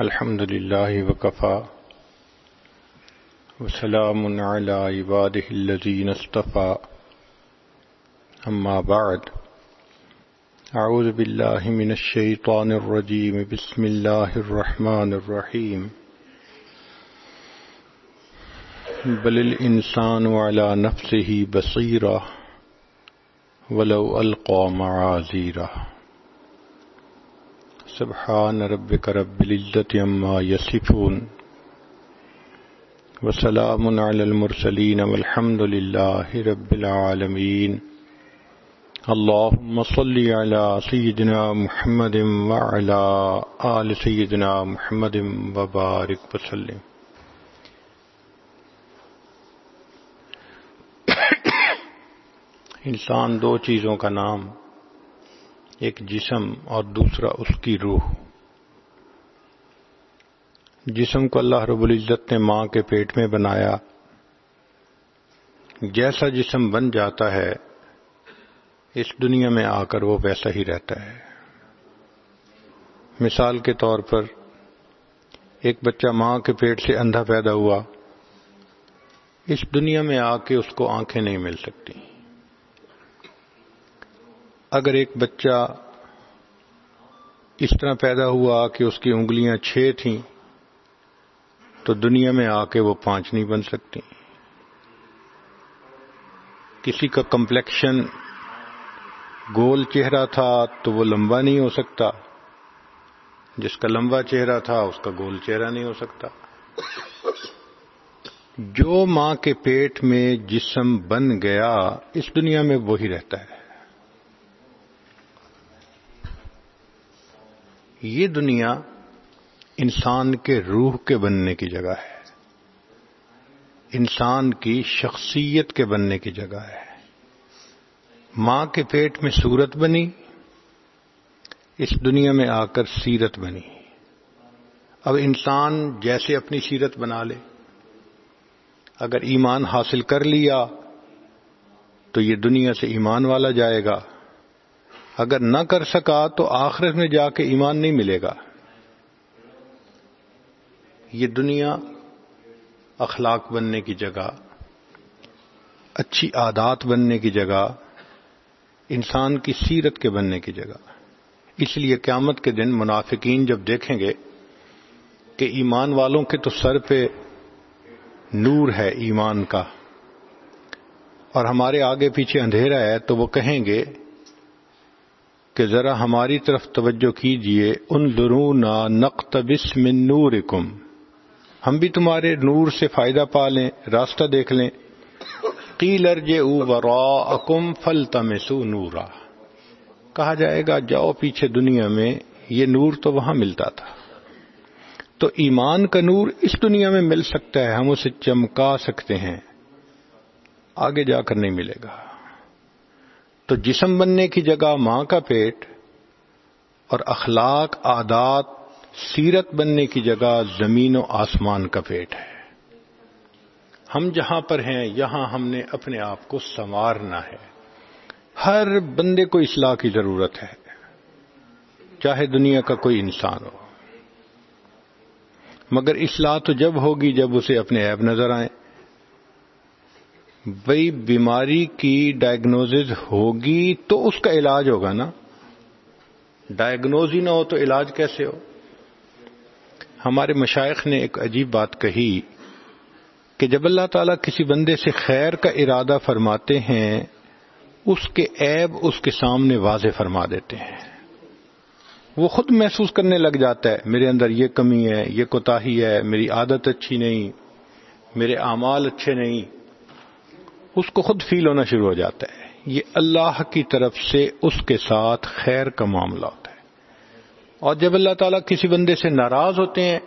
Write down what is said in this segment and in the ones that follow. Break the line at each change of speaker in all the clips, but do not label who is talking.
الحمد لله وكفى وسلام على عباده الذين اصطفى. أما بعد، أعوذ بالله من الشيطان الرجيم. بسم الله الرحمن الرحيم. بل الإنسان على نفسه بصيرة ولو ألقى معاذيره. سبحان ربك رب العزة عما يصفون وسلام على المرسلين والحمد لله رب العالمين اللهم صل على سيدنا محمد وعلى آل سيدنا محمد وبارك وسلم. انسان دو چیزوں کا نام ایک جسم اور دوسرا اس کی روح۔ جسم کو اللہ رب العزت نے ماں کے پیٹ میں بنایا۔ جیسا جسم بن جاتا ہے، اس دنیا میں آ کر وہ ویسا ہی رہتا ہے۔ مثال کے طور پر، ایک بچہ ماں کے پیٹ سے اندھا پیدا ہوا۔ اس دنیا میں آ کے اس کو آنکھیں نہیں مل سکتی۔ اگر ایک بچہ اس طرح پیدا ہوا کہ اس کی انگلیاں چھ تھیں، تو دنیا میں آ کے وہ پانچ نہیں بن سکتی۔ کسی کا کمپلیکشن گول چہرہ تھا تو وہ لمبا نہیں ہو سکتا۔ جس کا لمبا چہرہ تھا، اس کا گول چہرہ نہیں ہو سکتا۔ جو ماں کے پیٹ میں جسم بن گیا، اس دنیا میں وہی رہتا ہے۔ یہ دنیا انسان کے روح کے بننے کی جگہ ہے۔ انسان کی شخصیت کے بننے کی جگہ ہے۔ ماں کے پیٹ میں صورت بنی، اس دنیا میں آ کر سیرت بنی۔ اب انسان جیسے اپنی سیرت بنا لے۔ اگر ایمان حاصل کر لیا تو یہ دنیا سے ایمان والا جائے گا۔ اگر نہ کر سکا تو آخرت میں جا کے ایمان نہیں ملے گا۔ یہ دنیا اخلاق بننے کی جگہ، اچھی عادات بننے کی جگہ، انسان کی سیرت کے بننے کی جگہ۔ اس لیے قیامت کے دن منافقین جب دیکھیں گے کہ ایمان والوں کے تو سر پہ نور ہے ایمان کا، اور ہمارے آگے پیچھے اندھیرا ہے، تو وہ کہیں گے کہ ذرا ہماری طرف توجہ کیجیے ان درونا نقتبس من نورکم۔ ہم بھی تمہارے نور سے فائدہ پا لیں، راستہ دیکھ لیں۔ قیل ارجعوا وراءکم فلتمسوا نورا۔ کہا جائے گا، جاؤ پیچھے دنیا میں، یہ نور تو وہاں ملتا تھا۔ تو ایمان کا نور اس دنیا میں مل سکتا ہے، ہم اسے چمکا سکتے ہیں۔ آگے جا کر نہیں ملے گا۔ تو جسم بننے کی جگہ ماں کا پیٹ اور اخلاق عادات سیرت بننے کی جگہ زمین و آسمان کا پیٹ ہے۔ ہم جہاں پر ہیں، یہاں ہم نے اپنے آپ کو سنوارنا ہے۔ ہر بندے کو اصلاح کی ضرورت ہے، چاہے دنیا کا کوئی انسان ہو۔ مگر اصلاح تو جب ہوگی جب اسے اپنے ایب نظر آئیں۔ بھائی بیماری کی ڈائگنوز ہوگی تو اس کا علاج ہوگا نا۔ ڈائگنوز ہی نہ ہو تو علاج کیسے ہو؟ ہمارے مشائق نے ایک عجیب بات کہی کہ جب اللہ تعالیٰ کسی بندے سے خیر کا ارادہ فرماتے ہیں، اس کے عیب اس کے سامنے واضح فرما دیتے ہیں۔ وہ خود محسوس کرنے لگ جاتا ہے، میرے اندر یہ کمی ہے، یہ کوتاہی ہے، میری عادت اچھی نہیں، میرے اعمال اچھے نہیں۔ اس کو خود فیل ہونا شروع ہو جاتا ہے۔ یہ اللہ کی طرف سے اس کے ساتھ خیر کا معاملہ ہوتا ہے۔ اور جب اللہ تعالیٰ کسی بندے سے ناراض ہوتے ہیں،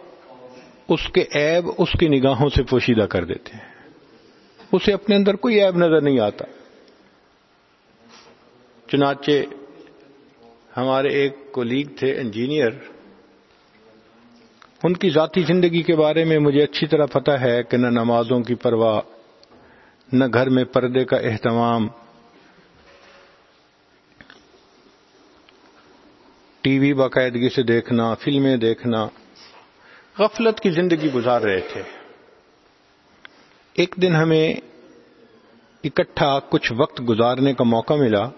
اس کے عیب اس کی نگاہوں سے پوشیدہ کر دیتے ہیں۔ اسے اپنے اندر کوئی عیب نظر نہیں آتا۔ چنانچہ ہمارے ایک کولیگ تھے انجینئر ان کی ذاتی زندگی کے بارے میں مجھے اچھی طرح پتا ہے کہ نہ نمازوں کی پرواہ نہ گھر میں پردے کا اہتمام۔ ٹی وی باقاعدگی سے دیکھنا، فلمیں دیکھنا۔ غفلت کی زندگی گزار رہے تھے۔ ایک دن ہمیں اکٹھا کچھ وقت گزارنے کا موقع ملا۔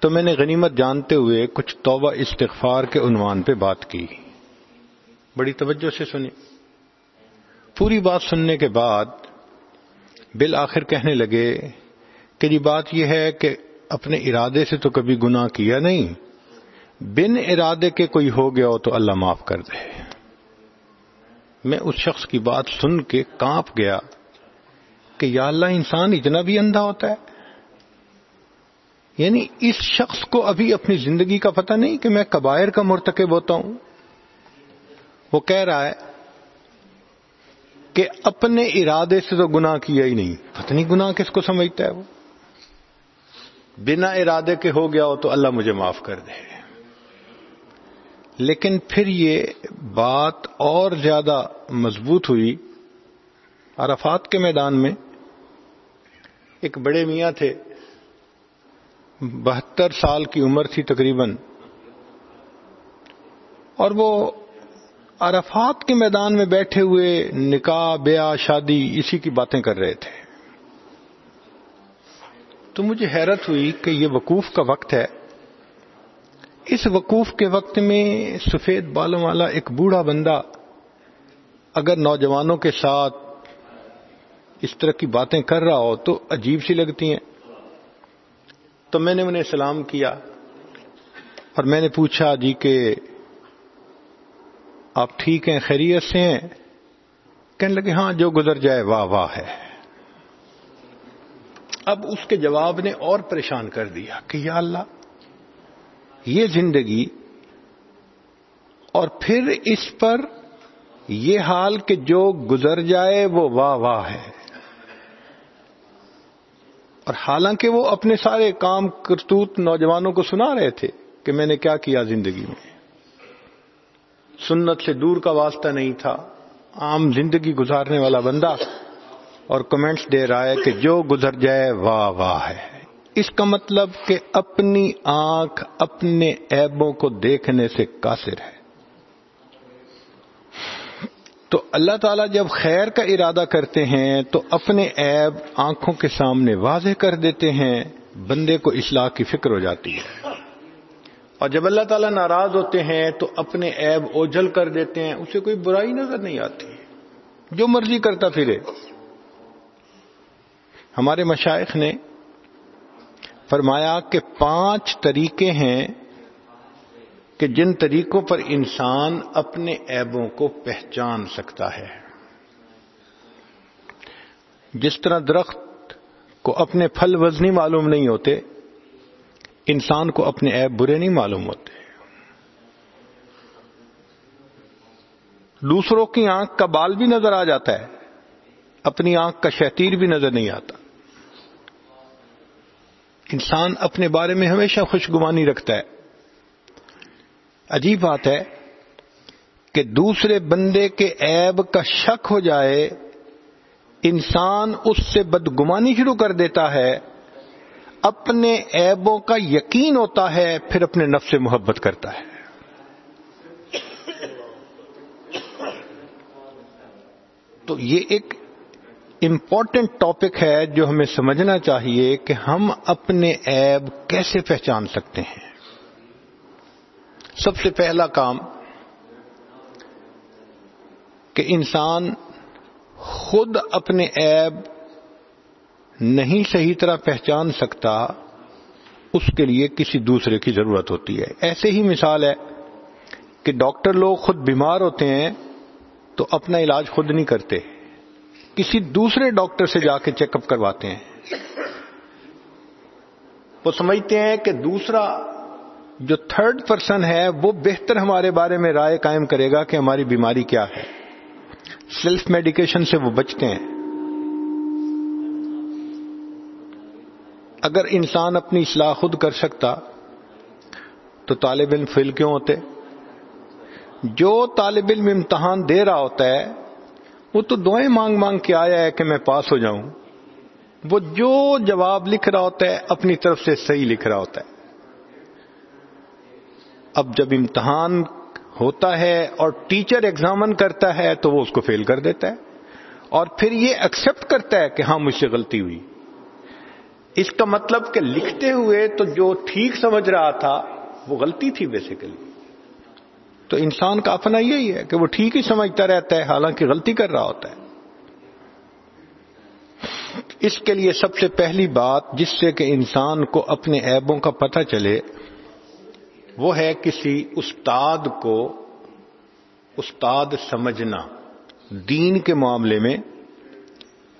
تو میں نے غنیمت جانتے ہوئے کچھ توبہ استغفار کے عنوان پہ بات کی۔ بڑی توجہ سے سنی پوری بات سننے کے بعد بالآخر کہنے لگے کہ یہ بات یہ ہے کہ اپنے ارادے سے تو کبھی گناہ کیا نہیں. بن ارادے کے کوئی ہو گیا ہو تو اللہ معاف کر دے. میں اس شخص کی بات سن کے کانپ گیا کہ، یا اللہ، انسان اتنا بھی اندھا ہوتا ہے؟ یعنی اس شخص کو ابھی اپنی زندگی کا پتہ نہیں کہ میں کبائر کا مرتکب ہوتا ہوں. وہ کہہ رہا ہے کہ اپنے ارادے سے تو گناہ کیا ہی نہیں۔ پتہ نہیں گناہ کس کو سمجھتا ہے وہ۔ بنا ارادے کے ہو گیا ہو تو اللہ مجھے معاف کر دے۔ لیکن پھر یہ بات اور زیادہ مضبوط ہوئی۔ عرفات کے میدان میں ایک بڑے میاں تھے۔ بہتر سال کی عمر تھی تقریباً۔ اور وہ عرفات کے میدان میں بیٹھے ہوئے نکاح، بیاہ، شادی، اسی کی باتیں کر رہے تھے۔ تو مجھے حیرت ہوئی کہ یہ وقوف کا وقت ہے۔ اس وقوف کے وقت میں سفید بالوں والا ایک بوڑھا بندہ اگر نوجوانوں کے ساتھ اس طرح کی باتیں کر رہا ہو تو عجیب سی لگتی ہیں۔ تو میں نے انہیں سلام کیا اور میں نے پوچھا جی کہ آپ ٹھیک ہیں، خیریت سے ہیں؟ کہنے لگے ہاں جو گزر جائے، واہ واہ ہے۔ اب اس کے جواب نے اور پریشان کر دیا کہ یا اللہ، یہ زندگی اور پھر اس پر یہ حال کہ جو گزر جائے، وہ واہ واہ ہے۔ اور حالانکہ وہ اپنے سارے کام، کرتوت نوجوانوں کو سنا رہے تھے کہ میں نے کیا کیا زندگی میں۔ سنت سے دور کا واسطہ نہیں تھا۔ عام زندگی گزارنے والا بندہ اور کمنٹس دے رہا ہے کہ جو گزر جائے واہ واہ ہے۔ اس کا مطلب کہ اپنی آنکھ اپنے ایبوں کو دیکھنے سے قاصر ہے۔ تو اللہ تعالیٰ جب خیر کا ارادہ کرتے ہیں تو اپنے ایب آنکھوں کے سامنے واضح کر دیتے ہیں، بندے کو اصلاح کی فکر ہو جاتی ہے۔ اور جب اللہ تعالیٰ ناراض ہوتے ہیں تو اپنے ایب اوجل کر دیتے ہیں، اسے کوئی برائی نظر نہیں آتی۔ جو مرضی کرتا پھرے۔ ہمارے مشائق نے فرمایا کہ پانچ طریقے ہیں کہ جن طریقوں پر انسان اپنے ایبوں کو پہچان سکتا ہے۔ جس طرح درخت کو اپنے پھل وزنی معلوم نہیں ہوتے انسان کو اپنے ایب برے نہیں معلوم ہوتے۔ دوسروں کی آنکھ کا بال بھی نظر آ جاتا ہے، اپنی آنکھ کا شہتیر بھی نظر نہیں آتا۔ انسان اپنے بارے میں ہمیشہ خوشگوانی رکھتا ہے۔ عجیب بات ہے کہ دوسرے بندے کے عیب کا شک ہو جائے، انسان اس سے بدگمانی شروع کر دیتا ہے۔ اپنے عیبوں کا یقین ہوتا ہے، پھر اپنے نفس سے محبت کرتا ہے۔ تو یہ ایک امپورٹنٹ ٹاپک ہے جو ہمیں سمجھنا چاہیے کہ ہم اپنے ایب کیسے پہچان سکتے ہیں۔ سب سے پہلا کام کہ انسان خود اپنے ایب نہیں صحیح طرح پہچان سکتا، اس کے لیے کسی دوسرے کی ضرورت ہوتی ہے۔ ایسے ہی مثال ہے کہ ڈاکٹر لوگ خود بیمار ہوتے ہیں تو اپنا علاج خود نہیں کرتے۔ کسی دوسرے ڈاکٹر سے جا کے چیک اپ کرواتے ہیں۔ وہ سمجھتے ہیں کہ دوسرا جو تھرڈ پرسن ہے، وہ بہتر ہمارے بارے میں رائے قائم کرے گا کہ ہماری بیماری کیا ہے۔ سیلف میڈیکیشن سے وہ بچتے ہیں۔ اگر انسان اپنی اصلاح خود کر سکتا، تو طالب علم فیل کیوں ہوتے؟ جو طالب علم امتحان دے رہا ہوتا ہے، وہ تو دعائیں مانگ مانگ کے آیا ہے کہ میں پاس ہو جاؤں۔ وہ جو جواب لکھ رہا ہوتا ہے، اپنی طرف سے صحیح لکھ رہا ہوتا ہے۔ اب جب امتحان ہوتا ہے اور ٹیچر ایگزامن کرتا ہے، تو وہ اس کو فیل کر دیتا ہے۔ اور پھر یہ ایکسپٹ کرتا ہے کہ ہاں مجھ سے غلطی ہوئی۔ اس کا مطلب کہ لکھتے ہوئے تو جو ٹھیک سمجھ رہا تھا وہ غلطی تھی بیسیکلی تو انسان کا اپنا یہی ہے کہ وہ ٹھیک ہی سمجھتا رہتا ہے، حالانکہ غلطی کر رہا ہوتا ہے۔ اس کے لیے سب سے پہلی بات جس سے کہ انسان کو اپنے عیبوں کا پتہ چلے، وہ ہے کسی استاد کو استاد سمجھنا۔ دین کے معاملے میں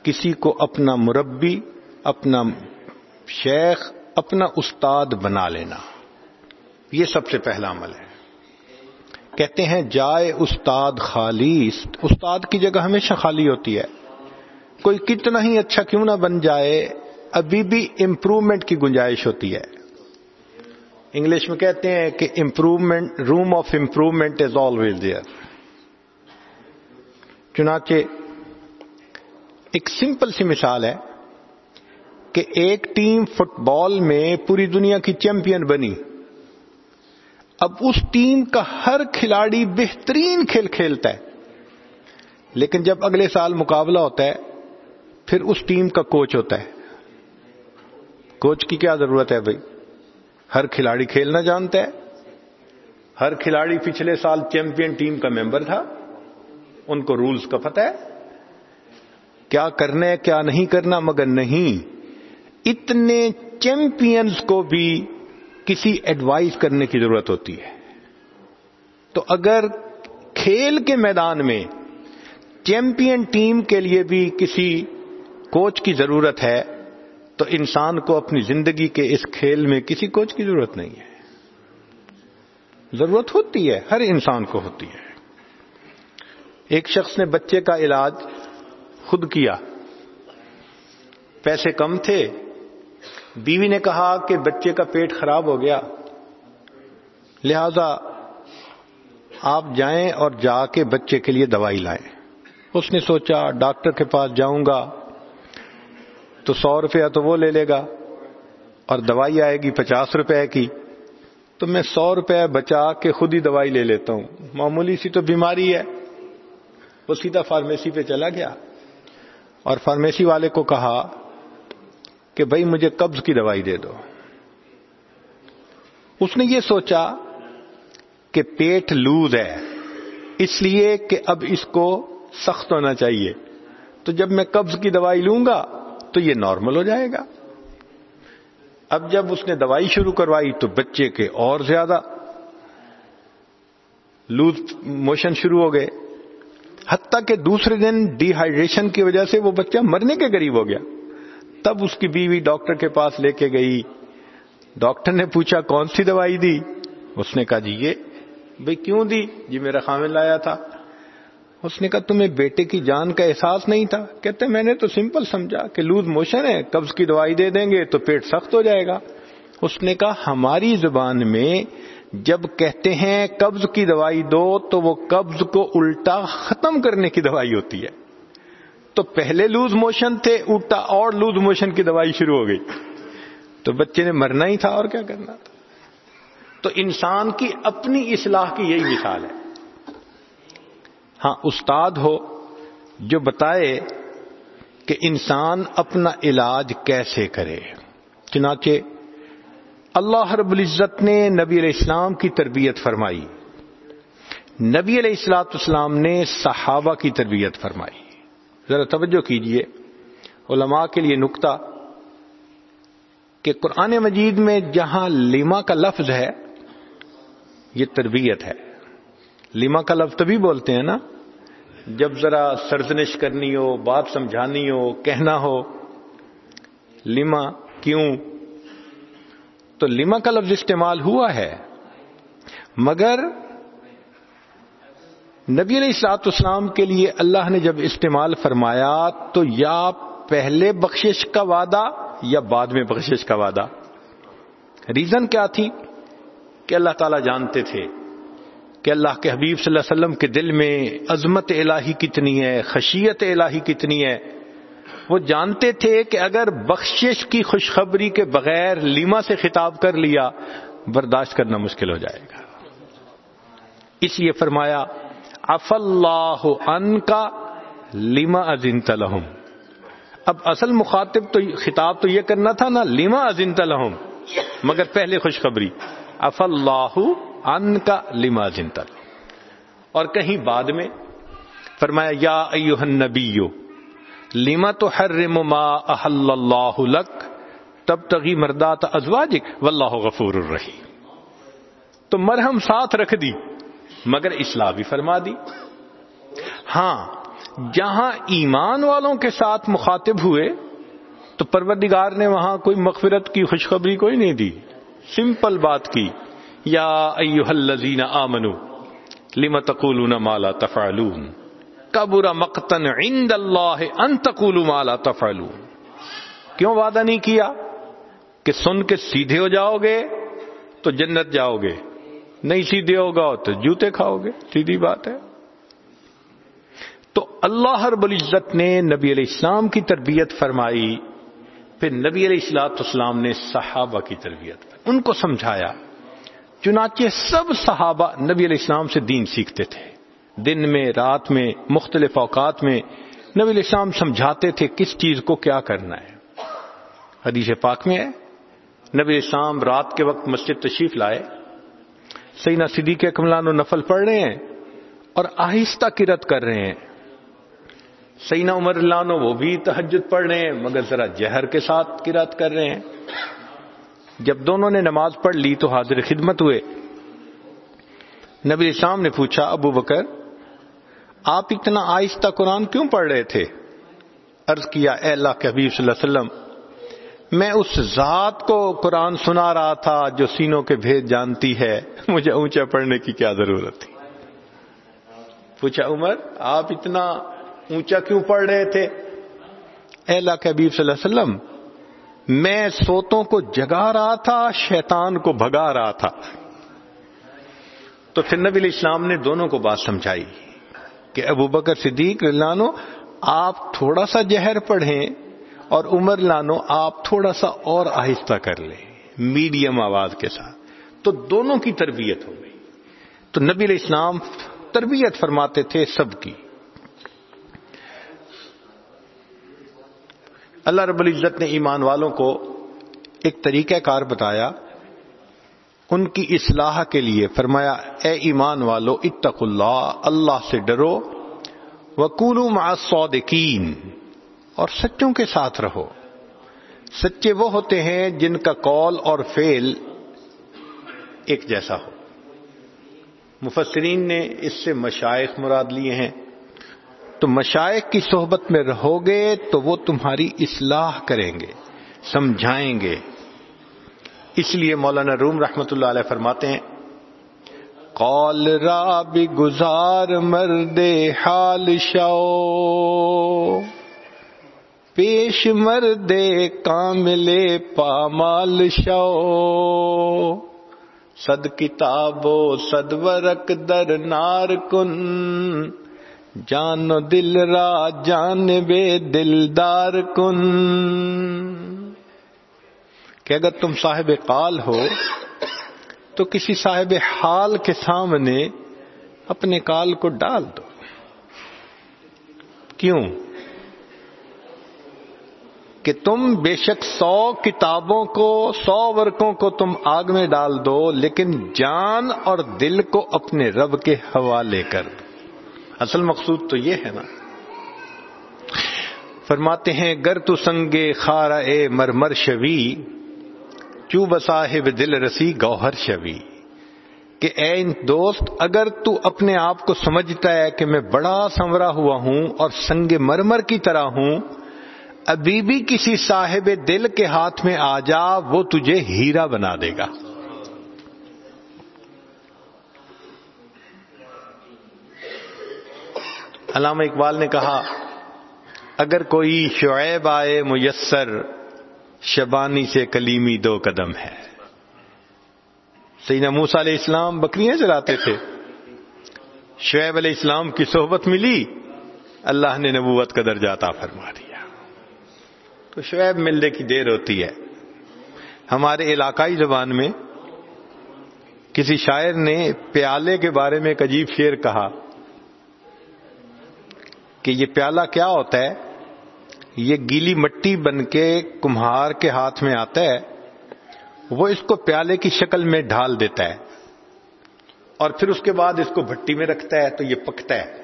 کسی کو اپنا مربی، اپنا شیخ اپنا استاد بنا لینا۔ یہ سب سے پہلا عمل ہے۔ کہتے ہیں، جائے استاد خالی استاد کی جگہ ہمیشہ خالی ہوتی ہے۔ کوئی کتنا ہی اچھا کیوں نہ بن جائے، ابھی بھی امپروومنٹ کی گنجائش ہوتی ہے۔ انگلش میں کہتے ہیں کہ improvement room of improvement is always there چنانچہ ایک سمپل سی مثال ہے۔ کہ ایک ٹیم فٹ بال میں پوری دنیا کی چیمپئن بنی۔ اب اس ٹیم کا ہر کھلاڑی بہترین کھیل کھیلتا ہے۔ لیکن جب اگلے سال مقابلہ ہوتا ہے، پھر اس ٹیم کا کوچ ہوتا ہے۔ کوچ کی کیا ضرورت ہے بھائی؟ ہر کھلاڑی کھیلنا جانتا ہے۔ ہر کھلاڑی پچھلے سال چیمپئن ٹیم کا ممبر تھا۔ ان کو رولز کا پتہ ہے۔ کیا کرنا ہے، کیا نہیں کرنا، مگر نہیں۔ اتنے چیمپئنز کو بھی کسی ایڈوائز کرنے کی ضرورت ہوتی ہے۔ تو اگر کھیل کے میدان میں چیمپئن ٹیم کے لیے بھی کسی کوچ کی ضرورت ہے، تو انسان کو اپنی زندگی کے اس کھیل میں کسی کوچ کی ضرورت نہیں ہے۔ ضرورت ہوتی ہے، ہر انسان کو ہوتی ہے۔ ایک شخص نے بچے کا علاج خود کیا۔ پیسے کم تھے بیوی نے کہا کہ بچے کا پیٹ خراب ہو گیا۔ لہذا آپ جائیں اور جا کے بچے کے لیے دوائی لائیں۔ اس نے سوچا، ڈاکٹر کے پاس جاؤں گا تو سو روپیہ تو وہ لے لے گا اور دوائی آئے گی پچاس روپے کی۔ تو میں سو روپے بچا کے خود ہی دوائی لے لیتا ہوں۔ معمولی سی تو بیماری ہے۔ وہ سیدھا فارمیسی پہ چلا گیا اور فارمیسی والے کو کہا کہ بھائی مجھے قبض کی دوائی دے دو۔ اس نے یہ سوچا کہ پیٹ لوز ہے، اس لیے کہ اب اس کو سخت ہونا چاہیے۔ تو جب میں قبض کی دوائی لوں گا تو یہ نارمل ہو جائے گا۔ اب جب اس نے دوائی شروع کروائی تو بچے کے اور زیادہ۔ لوز موشن شروع ہو گئے۔ حتیٰ کہ دوسرے دن ڈی ہائیڈریشن کی وجہ سے وہ بچہ مرنے کے قریب ہو گیا۔ تب اس کی بیوی ڈاکٹر کے پاس لے کے گئی۔ ڈاکٹر نے پوچھا، کون سی دوائی دی؟ اس نے کہا جی یہ۔ بھائی کیوں دی؟ جی میرا خامل لایا تھا۔ اس نے کہا، تمہیں بیٹے کی جان کا احساس نہیں تھا؟ کہتے، میں نے تو سمپل سمجھا کہ لوز موشن ہے، قبض کی دوائی دے دیں گے تو پیٹ سخت ہو جائے گا۔ اس نے کہا، ہماری زبان میں جب کہتے ہیں قبض کی دوائی دو، تو وہ قبض کو الٹا ختم کرنے کی دوائی ہوتی ہے۔ تو پہلے لوز موشن تھے الٹا اور لوز موشن کی دوائی شروع ہو گئی۔ تو بچے نے مرنا ہی تھا اور کیا کرنا تھا؟ تو انسان کی اپنی اصلاح کی یہی مثال ہے۔ ہاں استاد ہو جو بتائے کہ انسان اپنا علاج کیسے کرے۔ چنانچہ، اللہ رب العزت نے نبی علیہ السلام کی تربیت فرمائی۔ نبی علیہ السلاط اسلام نے صحابہ کی تربیت فرمائی۔ ذرا توجہ کیجیے۔ علماء کے لیے نکتا کہ قرآن مجید میں جہاں لیما کا لفظ ہے، یہ تربیت ہے۔ لیما کا لفظ تبھی بولتے ہیں نا، جب ذرا سرزنش کرنی ہو، بات سمجھانی ہو، کہنا ہو، لیما کیوں؟ تو لیما کا لفظ استعمال ہوا ہے، مگر نبی علیہ السلاط اسلام کے لیے اللہ نے جب استعمال فرمایا تو یا پہلے بخشش کا وعدہ یا بعد میں بخشش کا وعدہ۔ ریزن کیا تھی؟ کہ اللہ تعالی جانتے تھے کہ اللہ کے حبیب صلی اللہ علیہ وسلم کے دل میں عظمت الہی کتنی ہے، خشیت الہی کتنی ہے۔ وہ جانتے تھے کہ اگر بخشش کی خوشخبری کے بغیر لیما سے خطاب کر لیا، برداشت کرنا مشکل ہو جائے گا۔ اس لیے فرمایا اف اللہ ان کا لیما ازن تلحم اب اصل مخاطب تو خطاب تو یہ کرنا تھا نا لیما ازن تلحم مگر پہلے خوشخبری اف اللہ ان کا لیما ازن تل اور کہیں بعد میں فرمایا، یا ایوہ النبیو لما تو ہر ما احل اللہ لک؟ تب تغی مردات ازواجک، واللہ غفور الرحی تو مرہم ساتھ رکھ دی۔ مگر اصلاح بھی فرما دی۔ ہاں جہاں ایمان والوں کے ساتھ مخاطب ہوئے، تو پروردگار نے وہاں کوئی مغفرت کی خوشخبری کوئی نہیں دی۔ سمپل بات کی، یا الذین آمنو، لم تقولون ما لا تفعلون؟ کبرا مقتن عند اللہ ان تقولوا ما لا تفعلون۔ کیوں وعدہ نہیں کیا؟ کہ سن کے سیدھے ہو جاؤ گے، تو جنت جاؤ گے۔ نہیں سیدھے ہوگا تو جوتے کھاؤ گے، سیدھی بات ہے۔ تو اللہ رب العزت نے نبی علیہ السلام کی تربیت فرمائی، پھر نبی علیہ السلاط اسلام نے صحابہ کی تربیت ان کو سمجھایا۔ چنانچہ سب صحابہ نبی علیہ السلام سے دین سیکھتے تھے۔ دن میں، رات میں، مختلف اوقات میں نبی علیہ السلام سمجھاتے تھے کس چیز کو کیا کرنا ہے۔ حدیث پاک میں ہے، نبی السلام رات کے وقت مسجد تشریف لائے۔ سینا صدیق کملان و نفل پڑھ رہے ہیں اور آہستہ کرت کر رہے ہیں۔ سینا عمر لانو وہ بھی تحجد پڑھ رہے ہیں، مگر ذرا جہر کے ساتھ کرت کر رہے ہیں۔ جب دونوں نے نماز پڑھ لی تو حاضر خدمت ہوئے۔ نبی اسلام نے پوچھا، ابو بکر، آپ اتنا آہستہ قرآن کیوں پڑھ رہے تھے؟ عرض کیا، اے اللہ کے حبیب صلی اللہ علیہ وسلم میں اس ذات کو قرآن سنا رہا تھا جو سینوں کے بھید جانتی ہے۔ مجھے اونچا پڑھنے کی کیا ضرورت تھی؟ پوچھا، عمر، آپ اتنا اونچا کیوں پڑھ رہے تھے؟ اے اللہ کے حبیب صلی اللہ علیہ وسلم، میں سوتوں کو جگا رہا تھا، شیطان کو بھگا رہا تھا۔ تو پھر نبی علیہ السلام نے دونوں کو بات سمجھائی کہ ابو بکر صدیق، لانو، آپ تھوڑا سا جہر پڑھیں۔ اور عمر لانو، آپ تھوڑا سا اور آہستہ کر لیں، میڈیم آواز کے ساتھ۔ تو دونوں کی تربیت ہو گئی۔ تو نبی علیہ السلام تربیت فرماتے تھے سب کی۔ اللہ رب العزت نے ایمان والوں کو ایک طریقہ کار بتایا، ان کی اصلاح کے لیے فرمایا، اے ایمان والو اتق اللہ اللہ سے ڈرو۔ وکول مع صادقین اور سچوں کے ساتھ رہو۔ سچے وہ ہوتے ہیں جن کا قول اور فعل ایک جیسا ہو۔ مفسرین نے اس سے مشائق مراد لیے ہیں۔ تو مشائق کی صحبت میں رہو گے تو وہ تمہاری اصلاح کریں گے، سمجھائیں گے۔ اس لیے مولانا روم رحمت اللہ علیہ فرماتے ہیں قول را بھی گزار مرد حال شو پیش مرد کامل پامال شو۔ صد کتاب و صد ورق در نار کن۔ جان دل را جان بے دلدار کن۔ کہ اگر تم صاحب قال ہو، تو کسی صاحب حال کے سامنے اپنے کال کو ڈال دو۔ کیوں؟ کہ تم بے شک سو کتابوں کو، سو ورقوں کو تم آگ میں ڈال دو، لیکن جان اور دل کو اپنے رب کے حوالے کر۔ دو اصل مقصود تو یہ ہے نا۔ فرماتے ہیں، گر تو سنگے خارا اے مرمر شوی، چو بصاحب دل رسی گوہر شوی۔ کہ اے دوست، اگر تو اپنے آپ کو سمجھتا ہے کہ میں بڑا سنورا ہوا ہوں اور سنگ مرمر کی طرح ہوں ابھی بھی کسی صاحب دل کے ہاتھ میں آ جا، وہ تجھے ہیرا بنا دے گا۔ علامہ اقبال نے کہا، اگر کوئی شعیب آئے، میسر شبانی سے کلیمی دو قدم ہے۔ سیدنا موسا علیہ السلام بکریاں چلاتے تھے۔ شعیب علیہ السلام کی صحبت ملی، اللہ نے نبوت کا درجہ عطا فرما دیا۔ تو شعیب ملنے کی دیر ہوتی ہے۔ ہمارے علاقائی زبان میں کسی شاعر نے پیالے کے بارے میں ایک عجیب شیر کہا کہ یہ پیالہ کیا ہوتا ہے؟ یہ گیلی مٹی بن کے کمہار کے ہاتھ میں آتا ہے، وہ اس کو پیالے کی شکل میں ڈھال دیتا ہے اور پھر اس کے بعد اس کو بھٹی میں رکھتا ہے تو یہ پکتا ہے۔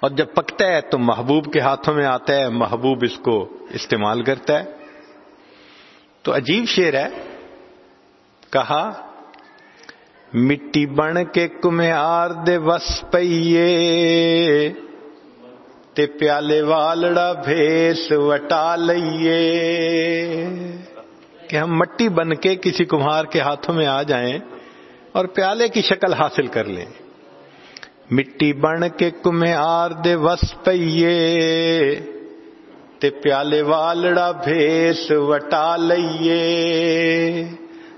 اور جب پکتا ہے تو محبوب کے ہاتھوں میں آتا ہے، محبوب اس کو استعمال کرتا ہے۔ تو عجیب شیر ہے۔ کہا، مٹی بن کے کمیار دے وس پیے تے پیالے والڑا بھیس وٹا لئیے۔ کہ ہم مٹی بن کے کسی کمہار کے ہاتھوں میں آ جائیں اور پیالے کی شکل حاصل کر لیں۔ مٹی بن کے کمہار دے وس پیے تے پیالے والڑا بھیس وٹا لئیے۔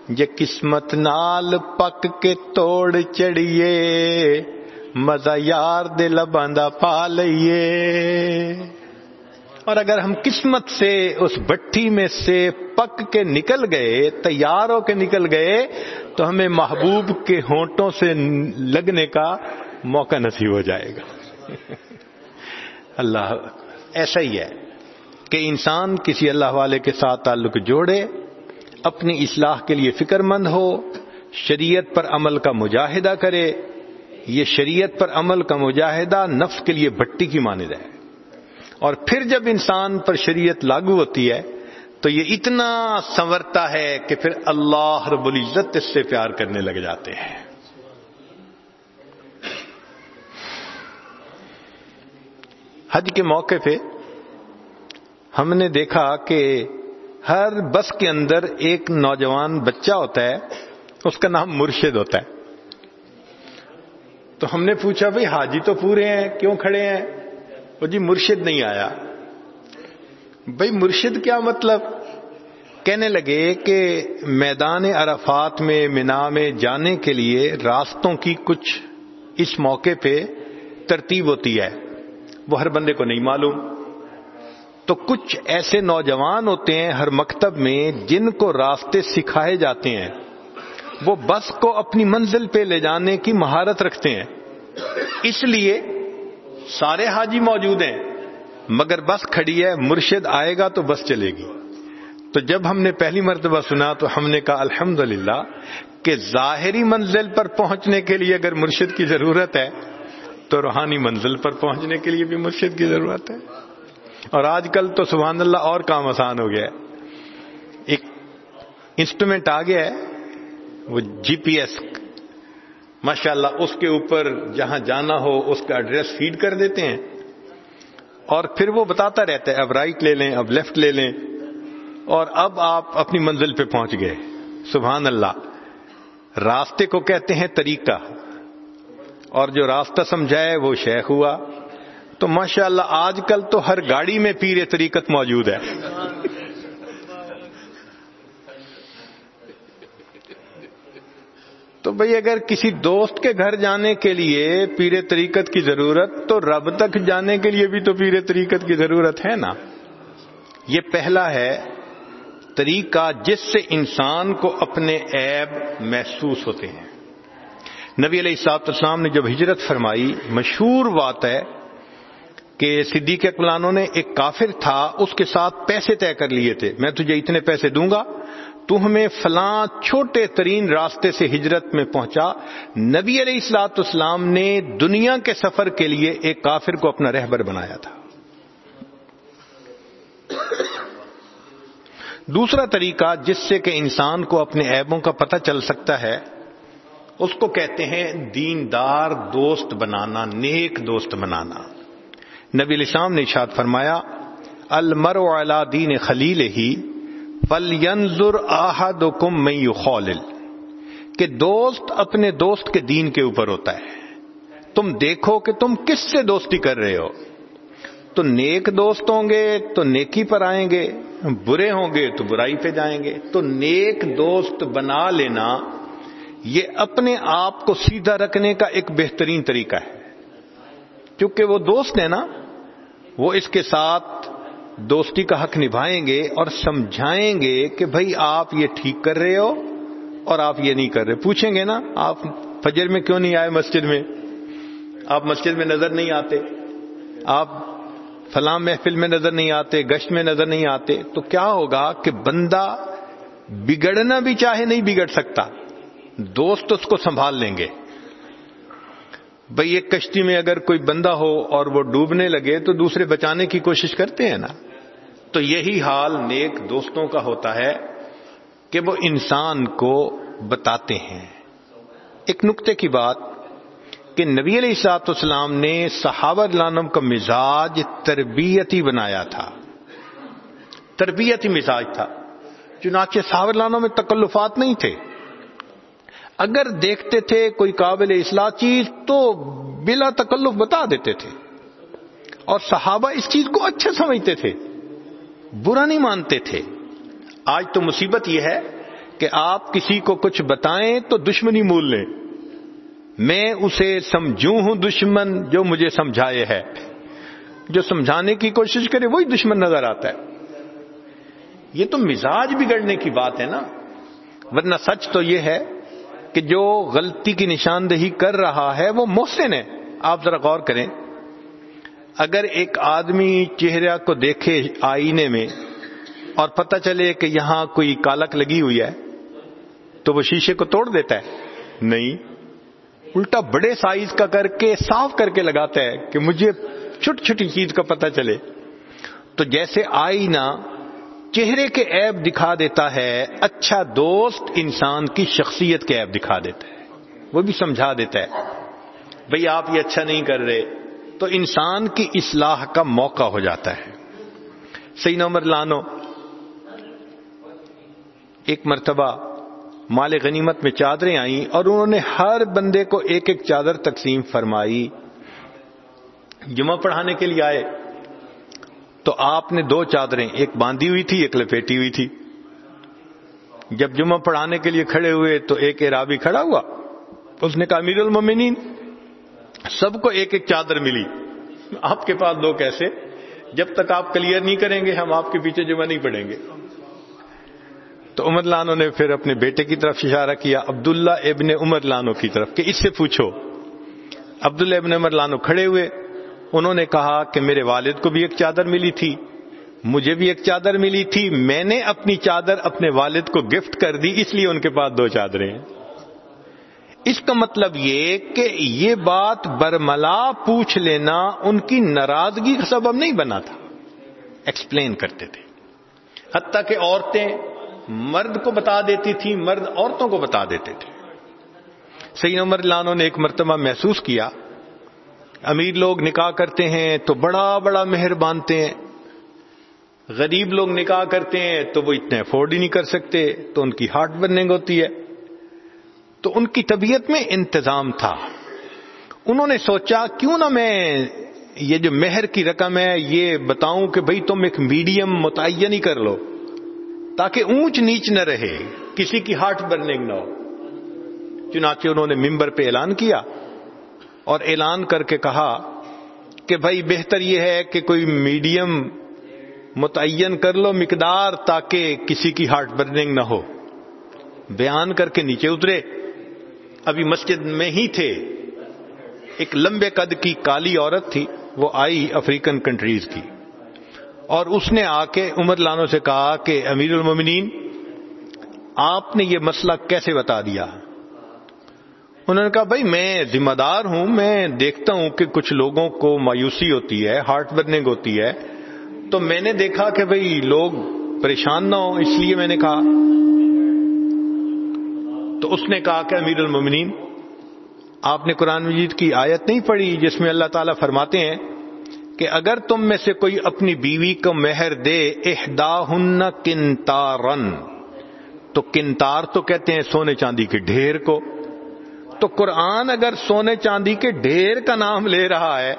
جے قسمت نال پک کے توڑ چڑیے مزہ یار دل باندھا پا لئیے۔ اور اگر ہم قسمت سے اس بٹھی میں سے پک کے نکل گئے، تیار ہو کے نکل گئے، تو ہمیں محبوب کے ہونٹوں سے لگنے کا موقع نصیب ہو جائے گا۔ اللہ، ایسا ہی ہے کہ انسان کسی اللہ والے کے ساتھ تعلق جوڑے، اپنی اصلاح کے لیے فکر مند ہو، شریعت پر عمل کا مجاہدہ کرے، یہ شریعت پر عمل کا مجاہدہ نفس کے لیے بھٹی کی مانند ہے۔ اور پھر جب انسان پر شریعت لاگو ہوتی ہے، تو یہ اتنا سنورتا ہے کہ پھر اللہ رب العزت اس سے پیار کرنے لگ جاتے ہیں۔ حج کے موقع پہ ہم نے دیکھا کہ ہر بس کے اندر ایک نوجوان بچہ ہوتا ہے، اس کا نام مرشد ہوتا ہے۔ تو ہم نے پوچھا بھائی حاجی تو پورے ہیں، کیوں کھڑے ہیں؟ وہ جی مرشد نہیں آیا۔ بھائی مرشد کیا مطلب؟ کہنے لگے کہ میدان عرفات میں، مینا میں جانے کے لیے راستوں کی کچھ اس موقع پہ ترتیب ہوتی ہے۔ وہ ہر بندے کو نہیں معلوم۔ تو کچھ ایسے نوجوان ہوتے ہیں ہر مکتب میں جن کو راستے سکھائے جاتے ہیں۔ وہ بس کو اپنی منزل پہ لے جانے کی مہارت رکھتے ہیں۔ اس لیے سارے حاجی موجود ہیں۔ مگر بس کھڑی ہے، مرشد آئے گا تو بس چلے گی۔ تو جب ہم نے پہلی مرتبہ سنا تو ہم نے کہا الحمد کہ ظاہری منزل پر پہنچنے کے لیے اگر مرشد کی ضرورت ہے تو روحانی منزل پر پہنچنے کے لیے بھی مرشد کی ضرورت ہے۔ اور آج کل تو سبحان اللہ اور کام آسان ہو گیا ہے۔ ایک انسٹرومنٹ آ گیا ہے، وہ جی پی ایس۔ ماشاء اللہ اس کے اوپر جہاں جانا ہو، اس کا ایڈریس فیڈ کر دیتے ہیں۔ اور پھر وہ بتاتا رہتا ہے، اب رائٹ لے لیں، اب لیفٹ لے لیں۔ اور اب آپ اپنی منزل پہ پہنچ گئے۔ سبحان اللہ۔ راستے کو کہتے ہیں طریقہ۔ اور جو راستہ سمجھائے وہ شیخ ہوا۔ تو ماشاء اللہ آج کل تو ہر گاڑی میں پیر طریقت موجود ہے۔ تو بھئی اگر کسی دوست کے گھر جانے کے لیے پیر طریقت کی ضرورت، تو رب تک جانے کے لیے بھی تو پیر طریقت کی ضرورت ہے نا۔ یہ پہلا ہے طریقہ جس سے انسان کو اپنے عیب محسوس ہوتے ہیں۔ نبی علیہ السلاط اسلام نے جب ہجرت فرمائی، مشہور بات ہے کہ صدیق اقلانوں نے ایک کافر تھا، اس کے ساتھ پیسے طے کر لیے تھے۔ میں تجھے اتنے پیسے دوں گا، تو ہمیں فلاں چھوٹے ترین راستے سے ہجرت میں پہنچا۔ نبی علیہ السلاط اسلام نے دنیا کے سفر کے لیے ایک کافر کو اپنا رہبر بنایا تھا۔ دوسرا طریقہ جس سے کہ انسان کو اپنے عیبوں کا پتہ چل سکتا ہے اس کو کہتے ہیں دیندار دوست بنانا، نیک دوست بنانا۔ نبی الاسلام نے اشاد فرمایا المر علا دین خلیل ہی فلینظر احدکم من یخالل۔ کہ دوست اپنے دوست کے دین کے اوپر ہوتا ہے۔ تم دیکھو کہ تم کس سے دوستی کر رہے ہو۔ تو نیک دوست ہوں گے تو نیکی پر آئیں گے، برے ہوں گے تو برائی پہ جائیں گے۔ تو نیک دوست بنا لینا یہ اپنے آپ کو سیدھا رکھنے کا ایک بہترین طریقہ ہے۔ کیونکہ وہ دوست ہے نا، وہ اس کے ساتھ دوستی کا حق نبھائیں گے اور سمجھائیں گے کہ بھائی آپ یہ ٹھیک کر رہے ہو اور آپ یہ نہیں کر رہے۔ پوچھیں گے نا، آپ فجر میں کیوں نہیں آئے مسجد میں؟ آپ مسجد میں نظر نہیں آتے۔ آپ فلاں محفل میں نظر نہیں آتے، گشت میں نظر نہیں آتے۔ تو کیا ہوگا کہ بندہ بگڑنا بھی چاہے نہیں بگڑ سکتا۔ دوست اس کو سنبھال لیں گے۔ بھئی ایک کشتی میں اگر کوئی بندہ ہو اور وہ ڈوبنے لگے تو دوسرے بچانے کی کوشش کرتے ہیں نا۔ تو یہی حال نیک دوستوں کا ہوتا ہے کہ وہ انسان کو بتاتے ہیں۔ ایک نقطے کی بات کہ نبی علیہ السلاط اسلام نے صحابہ لانم کا مزاج تربیتی بنایا تھا۔ تربیتی مزاج تھا۔ چنانچہ صحابہ لانوں میں تکلفات نہیں تھے۔ اگر دیکھتے تھے کوئی قابل اصلاح چیز تو بلا تکلف بتا دیتے تھے۔ اور صحابہ اس چیز کو اچھا سمجھتے تھے، برا نہیں مانتے تھے۔ آج تو مصیبت یہ ہے کہ آپ کسی کو کچھ بتائیں تو دشمنی مول لیں۔ میں اسے سمجھوں ہوں دشمن جو مجھے سمجھائے ہے۔ جو سمجھانے کی کوشش کرے وہی دشمن نظر آتا ہے۔ یہ تو مزاج بگڑنے کی بات ہے نا۔ ورنہ سچ تو یہ ہے کہ جو غلطی کی نشاندہی کر رہا ہے وہ محسن ہے آپ ذرا غور کریں اگر ایک آدمی چہرہ کو دیکھے آئینے میں اور پتہ چلے کہ یہاں کوئی کالک لگی ہوئی ہے تو وہ شیشے کو توڑ دیتا ہے نہیں الٹا بڑے سائز کا کر کے صاف کر کے لگاتا ہے کہ مجھے چھوٹی چھوٹی چیز کا پتہ چلے تو جیسے آئینہ چہرے کے عیب دکھا دیتا ہے اچھا دوست انسان کی شخصیت کے عیب دکھا دیتا ہے۔ وہ بھی سمجھا دیتا ہے، بھئی آپ یہ اچھا نہیں کر رہے۔ تو انسان کی اصلاح کا موقع ہو جاتا ہے۔ سی نمبر لانو۔ ایک مرتبہ مال غنیمت میں چادریں آئیں اور انہوں نے ہر بندے کو ایک ایک چادر تقسیم فرمائی۔ جمعہ پڑھانے کے لیے آئے۔ تو آپ نے دو چادریں، ایک باندھی ہوئی تھی، ایک لپیٹی ہوئی تھی۔ جب جمعہ پڑھانے کے لیے کھڑے ہوئے تو ایک ارابی کھڑا ہوا۔ اس نے کہا، امیر المومنین، سب کو ایک ایک چادر ملی۔ آپ کے پاس دو کیسے؟ جب تک آپ کلیئر نہیں کریں گے، ہم آپ کے پیچھے جمعہ نہیں پڑھیں گے۔ تو عمر لانو نے پھر اپنے بیٹے کی طرف اشارہ کیا، عبداللہ ابن عمر لانو کی طرف کہ اس سے پوچھو۔ عبداللہ ابن عمر لانو کھڑے ہوئے انہوں نے کہا کہ میرے والد کو بھی ایک چادر ملی تھی، مجھے بھی ایک چادر ملی تھی، میں نے اپنی چادر اپنے والد کو گفٹ کر دی، اس لیے ان کے پاس دو چادریں ہیں۔ اس کا مطلب یہ کہ یہ بات برملا پوچھ لینا ان کی ناراضگی کا سبب نہیں بنا تھا۔ ایکسپلین کرتے تھے۔ حتیٰ کہ عورتیں مرد کو بتا دیتی تھی مرد عورتوں کو بتا دیتے تھے۔ سید عمر لانوں نے ایک مرتبہ محسوس کیا امیر لوگ نکاح کرتے ہیں تو بڑا بڑا مہر باندھتے ہیں۔ غریب لوگ نکاح کرتے ہیں تو وہ اتنے افورڈ ہی نہیں کر سکتے، تو ان کی ہارٹ برننگ ہوتی ہے۔ تو ان کی طبیعت میں انتظام تھا۔ انہوں نے سوچا، کیوں نہ میں یہ جو مہر کی رقم ہے، یہ بتاؤں کہ بھئی تم ایک میڈیم متعین ہی کر لو، تاکہ اونچ نیچ نہ رہے، کسی کی ہارٹ برننگ نہ ہو۔ چنانچہ انہوں نے ممبر پہ اعلان کیا۔ اور اعلان کر کے کہا کہ بھائی بہتر یہ ہے کہ کوئی میڈیم متعین کر لو مقدار تاکہ کسی کی ہارٹ برننگ نہ ہو۔ بیان کر کے نیچے اترے۔ ابھی مسجد میں ہی تھے۔ ایک لمبے قد کی کالی عورت تھی، وہ آئی افریقن کنٹریز کی۔ اور اس نے آ کے عمر لانو سے کہا کہ امیر المومنین، آپ نے یہ مسئلہ کیسے بتا دیا؟ انہوں نے کہا، بھائی، میں ذمہ دار ہوں، میں دیکھتا ہوں کہ کچھ لوگوں کو مایوسی ہوتی ہے، ہارٹ برننگ ہوتی ہے۔ تو میں نے دیکھا کہ بھائی لوگ پریشان نہ ہو اس لیے میں نے کہا۔ تو اس نے کہا کہ امیر المومنین، آپ نے قرآن مجید کی آیت نہیں پڑھی جس میں اللہ تعالیٰ فرماتے ہیں کہ اگر تم میں سے کوئی اپنی بیوی کو مہر دے احدا ہن کنتارن۔ تو کنتار تو کہتے ہیں سونے چاندی کے ڈھیر کو۔ تو قرآن اگر سونے چاندی کے ڈھیر کا نام لے رہا ہے،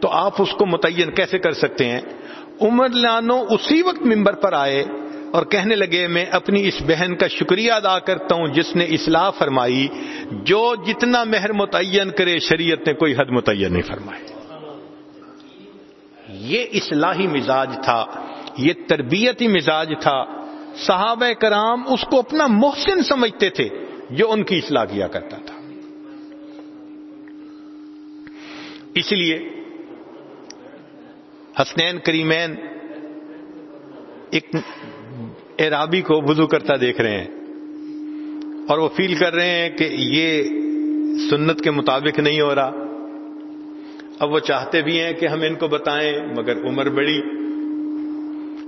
تو آپ اس کو متعین کیسے کر سکتے ہیں؟ عمر لانو اسی وقت ممبر پر آئے اور کہنے لگے، میں اپنی اس بہن کا شکریہ ادا کرتا ہوں جس نے اصلاح فرمائی، جو جتنا مہر متعین کرے شریعت نے کوئی حد متعین نہیں فرمائی۔ یہ اصلاحی مزاج تھا، یہ تربیتی مزاج تھا۔ صحابہ کرام اس کو اپنا محسن سمجھتے تھے جو ان کی اصلاح کیا کرتا تھا۔ اس لیے حسنین کریمین ایک عرابی کو وضو کرتا دیکھ رہے ہیں اور وہ فیل کر رہے ہیں کہ یہ سنت کے مطابق نہیں ہو رہا۔ اب وہ چاہتے بھی ہیں کہ ہم ان کو بتائیں، مگر عمر بڑی۔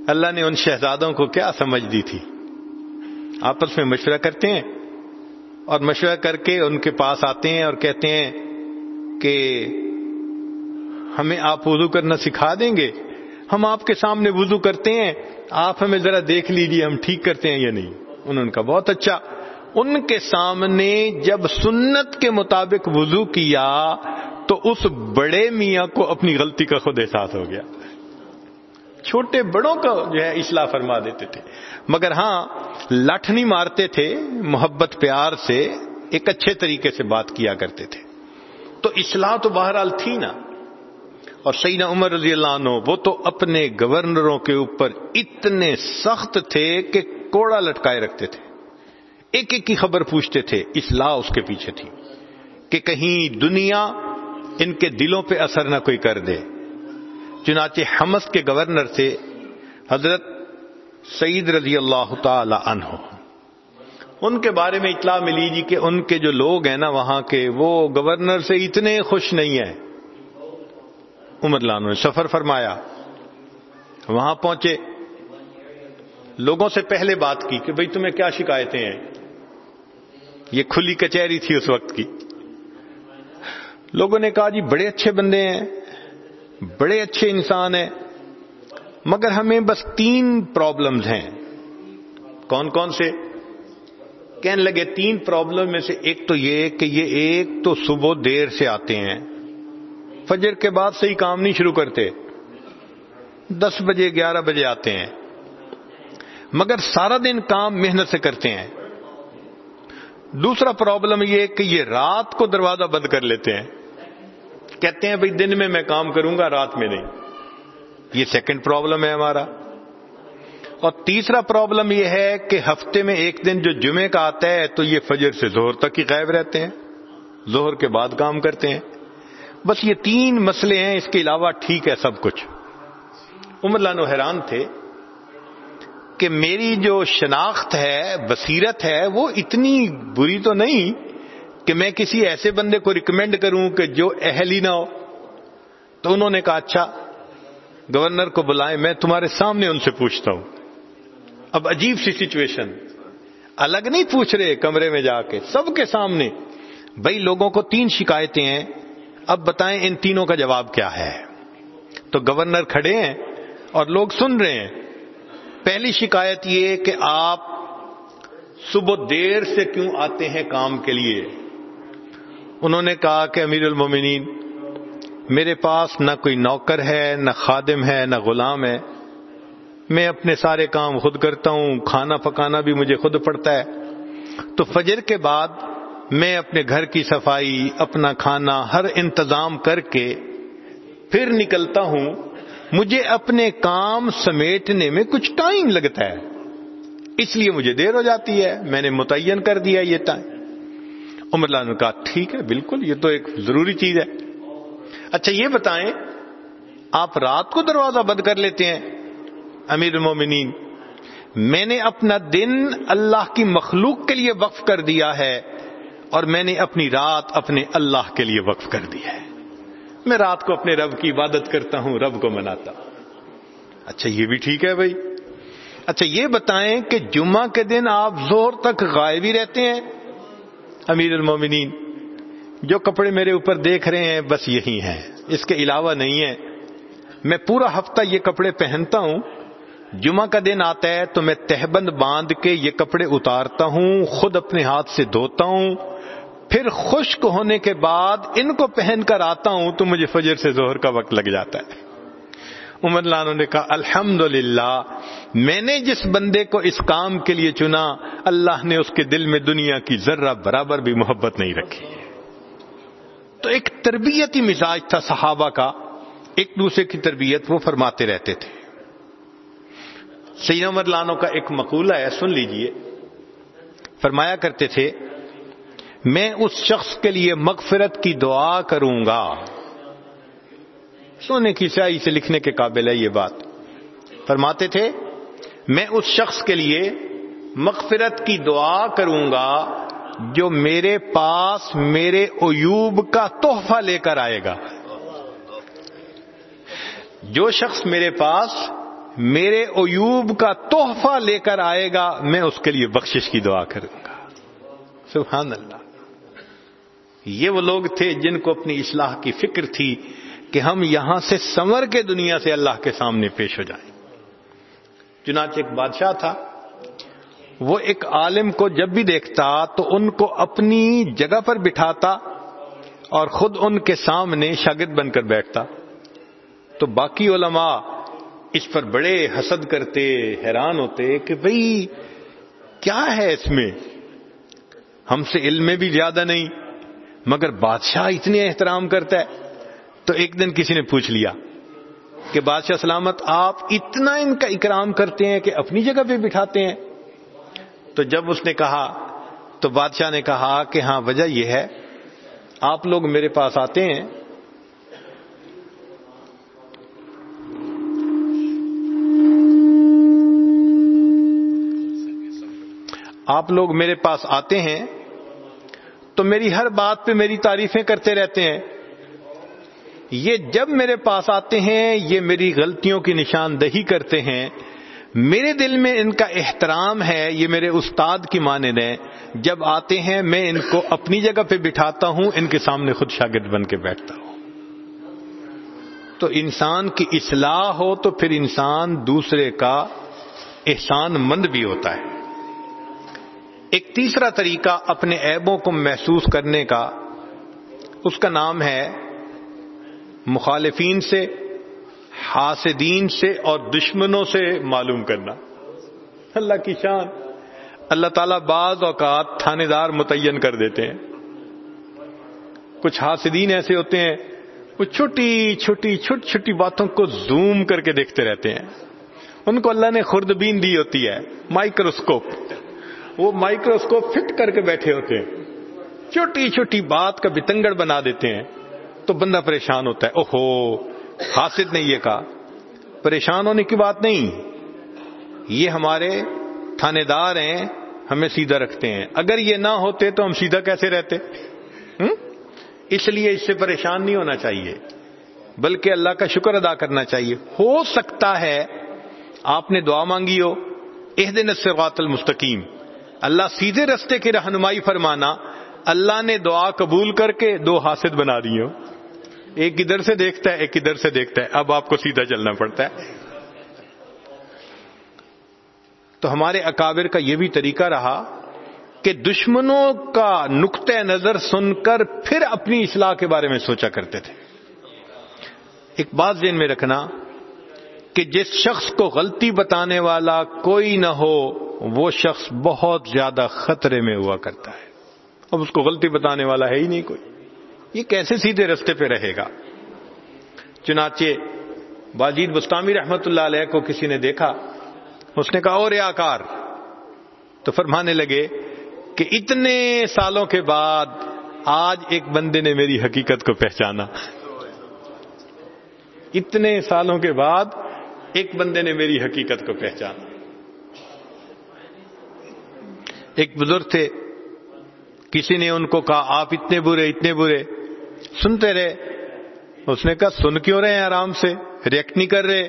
اللہ نے ان شہزادوں کو کیا سمجھ دی تھی؟ آپس میں مشورہ کرتے ہیں اور مشورہ کر کے ان کے پاس آتے ہیں اور کہتے ہیں کہ ہمیں آپ وضو کرنا سکھا دیں گے؟ ہم آپ کے سامنے وضو کرتے ہیں، آپ ہمیں ذرا دیکھ لیجیے ہم ٹھیک کرتے ہیں یا نہیں؟ انہوں نے کہا، بہت اچھا۔ ان کے سامنے جب سنت کے مطابق وضو کیا، تو اس بڑے میاں کو اپنی غلطی کا خود احساس ہو گیا۔ چھوٹے بڑوں کا جو ہے اصلاح فرما دیتے تھے۔ مگر ہاں لٹھ نہیں مارتے تھے، محبت، پیار سے ایک اچھے طریقے سے بات کیا کرتے تھے۔ تو اصلاح تو بہرحال تھی نا۔ اور سیدنا عمر رضی اللہ عنہ، وہ تو اپنے گورنروں کے اوپر اتنے سخت تھے کہ کوڑا لٹکائے رکھتے تھے۔ ایک ایک کی خبر پوچھتے تھے اصلاح اس کے پیچھے تھی کہ کہیں دنیا ان کے دلوں پہ اثر نہ کوئی کر دے۔ چنانچہ حمس کے گورنر سے حضرت سعید رضی اللہ تعالی عنہ۔ ان کے بارے میں اطلاع ملی جی کہ ان کے جو لوگ ہیں نا وہاں کے، وہ گورنر سے اتنے خوش نہیں ہیں۔ عمر لانو نے سفر فرمایا، وہاں پہنچے۔ لوگوں سے پہلے بات کی کہ بھئی تمہیں کیا شکایتیں ہیں؟ یہ کھلی کچہری تھی اس وقت کی۔ لوگوں نے کہا جی بڑے اچھے بندے ہیں، بڑے اچھے انسان ہیں، مگر ہمیں بس تین پرابلمز ہیں۔ کون کون سے؟ کہنے لگے، تین پرابلم میں سے ایک تو یہ کہ یہ ایک تو صبح دیر سے آتے ہیں۔ فجر کے بعد صحیح کام نہیں شروع کرتے۔ دس بجے، گیارہ بجے آتے ہیں۔ مگر سارا دن کام محنت سے کرتے ہیں۔ دوسرا پرابلم یہ کہ یہ رات کو دروازہ بند کر لیتے ہیں۔ کہتے ہیں بھائی دن میں میں کام کروں گا، رات میں نہیں۔ یہ سیکنڈ پرابلم ہے ہمارا۔ اور تیسرا پرابلم یہ ہے کہ ہفتے میں ایک دن جو جمعے کا آتا ہے تو یہ فجر سے زہر تک ہی غائب رہتے ہیں۔ زہر کے بعد کام کرتے ہیں۔ بس یہ تین مسئلے ہیں، اس کے علاوہ ٹھیک ہے سب کچھ۔ عمر لانو حیران تھے کہ میری جو شناخت ہے، بصیرت ہے، وہ اتنی بری تو نہیں کہ میں کسی ایسے بندے کو ریکمینڈ کروں کہ جو اہل ہی نہ ہو۔ تو انہوں نے کہا اچھا گورنر کو بلائیں، میں تمہارے سامنے ان سے پوچھتا ہوں۔ اب عجیب سی سچویشن الگ نہیں پوچھ رہے کمرے میں جا کے، سب کے سامنے۔ بھائی، لوگوں کو تین شکایتیں ہیں۔ اب بتائیں ان تینوں کا جواب کیا ہے؟ تو گورنر کھڑے ہیں اور لوگ سن رہے ہیں۔ پہلی شکایت یہ کہ آپ صبح دیر سے کیوں آتے ہیں کام کے لیے؟ انہوں نے کہا کہ امیر المومنین، میرے پاس نہ کوئی نوکر ہے، نہ خادم ہے، نہ غلام ہے۔ میں اپنے سارے کام خود کرتا ہوں، کھانا پکانا بھی مجھے خود پڑتا ہے۔ تو فجر کے بعد میں اپنے گھر کی صفائی، اپنا کھانا، ہر انتظام کر کے پھر نکلتا ہوں، مجھے اپنے کام سمیٹنے میں کچھ ٹائم لگتا ہے۔ اس لیے مجھے دیر ہو جاتی ہے، میں نے متعین کر دیا یہ ٹائم۔ عمر اللہ نے کہا، ٹھیک ہے، بالکل، یہ تو ایک ضروری چیز ہے۔ اچھا یہ بتائیں، آپ رات کو دروازہ بند کر لیتے ہیں، امیر المومنین، میں نے اپنا دن اللہ کی مخلوق کے لیے وقف کر دیا ہے۔ اور میں نے اپنی رات اپنے اللہ کے لیے وقف کر دی ہے۔ میں رات کو اپنے رب کی عبادت کرتا ہوں، رب کو مناتا ہوں۔ اچھا یہ بھی ٹھیک ہے بھائی۔ اچھا یہ بتائیں کہ جمعہ کے دن آپ زور تک غائب ہی رہتے ہیں؟ امیر المومنین، جو کپڑے میرے اوپر دیکھ رہے ہیں، بس یہی ہیں۔ اس کے علاوہ نہیں ہے میں پورا ہفتہ یہ کپڑے پہنتا ہوں۔ جمعہ کا دن آتا ہے تو میں تہبند باندھ کے یہ کپڑے اتارتا ہوں، خود اپنے ہاتھ سے دھوتا ہوں۔ پھر خشک ہونے کے بعد ان کو پہن کر آتا ہوں تو مجھے فجر سے زہر کا وقت لگ جاتا ہے۔ عمر لانو نے کہا الحمد میں نے جس بندے کو اس کام کے لیے چنا، اللہ نے اس کے دل میں دنیا کی ذرہ برابر بھی محبت نہیں رکھی۔ تو ایک تربیتی مزاج تھا صحابہ کا، ایک دوسرے کی تربیت، وہ فرماتے رہتے تھے۔ سید عمر لانو کا ایک مقولہ ہے، سن لیجیے۔ فرمایا کرتے تھے میں اس شخص کے لیے مغفرت کی دعا کروں گا۔ سونے کی سیاہی سے لکھنے کے قابل ہے یہ بات۔ فرماتے تھے، میں اس شخص کے لیے مغفرت کی دعا کروں گا جو میرے پاس میرے عیوب کا تحفہ لے کر آئے گا۔ جو شخص میرے پاس میرے عیوب کا تحفہ لے کر آئے گا، میں اس کے لیے بخشش کی دعا کروں گا۔ سبحان اللہ۔ یہ وہ لوگ تھے جن کو اپنی اصلاح کی فکر تھی کہ ہم یہاں سے سمر کے دنیا سے اللہ کے سامنے پیش ہو جائیں۔ چنانچہ ایک بادشاہ تھا۔ وہ ایک عالم کو جب بھی دیکھتا تو ان کو اپنی جگہ پر بٹھاتا اور خود ان کے سامنے شاگرد بن کر بیٹھتا۔ تو باقی علماء اس پر بڑے حسد کرتے، حیران ہوتے کہ بھئی کیا ہے اس میں؟ ہم سے علم میں بھی زیادہ نہیں۔ مگر بادشاہ اتنے احترام کرتا ہے تو ایک دن کسی نے پوچھ لیا کہ بادشاہ سلامت، آپ اتنا ان کا اکرام کرتے ہیں کہ اپنی جگہ پہ بٹھاتے ہیں؟ تو جب اس نے کہا، تو بادشاہ نے کہا کہ ہاں وجہ یہ ہے، آپ لوگ میرے پاس آتے ہیں۔ آپ لوگ میرے پاس آتے ہیں۔ تو میری ہر بات پہ میری تعریفیں کرتے رہتے ہیں۔ یہ جب میرے پاس آتے ہیں، یہ میری غلطیوں کی نشاندہی کرتے ہیں۔ میرے دل میں ان کا احترام ہے، یہ میرے استاد کی مانند ہیں جب آتے ہیں، میں ان کو اپنی جگہ پہ بٹھاتا ہوں، ان کے سامنے خود شاگرد بن کے بیٹھتا ہوں۔ تو انسان کی اصلاح ہو تو پھر انسان دوسرے کا احسان مند بھی ہوتا ہے۔ ایک تیسرا طریقہ اپنے عیبوں کو محسوس کرنے کا، اس کا نام ہے مخالفین سے، حاسدین سے اور دشمنوں سے معلوم کرنا۔ اللہ کی شان۔ اللہ تعالیٰ بعض اوقات تھانے دار متعین کر دیتے ہیں۔ کچھ حاسدین ایسے ہوتے ہیں، وہ چھوٹی چھوٹی چھوٹی چھوٹی باتوں کو زوم کر کے دیکھتے رہتے ہیں۔ ان کو اللہ نے خوردبین دی ہوتی ہے مائکروسکوپ وہ مائکروسکوپ فٹ کر کے بیٹھے ہوتے ہیں۔ چھوٹی چھوٹی بات کا بتنگڑ بنا دیتے ہیں تو بندہ پریشان ہوتا ہے۔ اوہو، حاسد نے یہ کہا، پریشان ہونے کی بات نہیں۔ یہ ہمارے تھانے دار ہیں، ہمیں سیدھا رکھتے ہیں۔ اگر یہ نہ ہوتے تو ہم سیدھا کیسے رہتے؟ اس لیے اس سے پریشان نہیں ہونا چاہیے، بلکہ اللہ کا شکر ادا کرنا چاہیے۔ ہو سکتا ہے، آپ نے دعا مانگی ہو۔ اح دن الصراط المستقیم۔ اللہ سیدھے رستے کی رہنمائی فرمانا، اللہ نے دعا قبول کر کے دو حاسد بنا دی ہو ایک ادھر سے دیکھتا ہے، ایک ادھر سے دیکھتا ہے۔ اب آپ کو سیدھا چلنا پڑتا ہے۔ تو ہمارے اکابر کا یہ بھی طریقہ رہا کہ دشمنوں کا نقطۂ نظر سن کر پھر اپنی اصلاح کے بارے میں سوچا کرتے تھے۔ ایک بات ذہن میں رکھنا کہ جس شخص کو غلطی بتانے والا کوئی نہ ہو وہ شخص بہت زیادہ خطرے میں ہوا کرتا ہے۔ اب اس کو غلطی بتانے والا ہے ہی نہیں کوئی۔ یہ کیسے سیدھے رستے پہ رہے گا؟ چنانچہ باجید بستامی رحمت اللہ علیہ کو کسی نے دیکھا۔ اس نے کہا، اور آکار! تو فرمانے لگے کہ اتنے سالوں کے بعد آج ایک بندے نے میری حقیقت کو پہچانا۔ اتنے سالوں کے بعد ایک بندے نے میری حقیقت کو پہچانا۔ ایک بزرگ تھے، کسی نے ان کو کہا، آپ اتنے برے اتنے برے۔ سنتے رہے۔ اس نے کہا، سن کیوں رہے ہیں آرام سے؟ ریئیکٹ نہیں کر رہے۔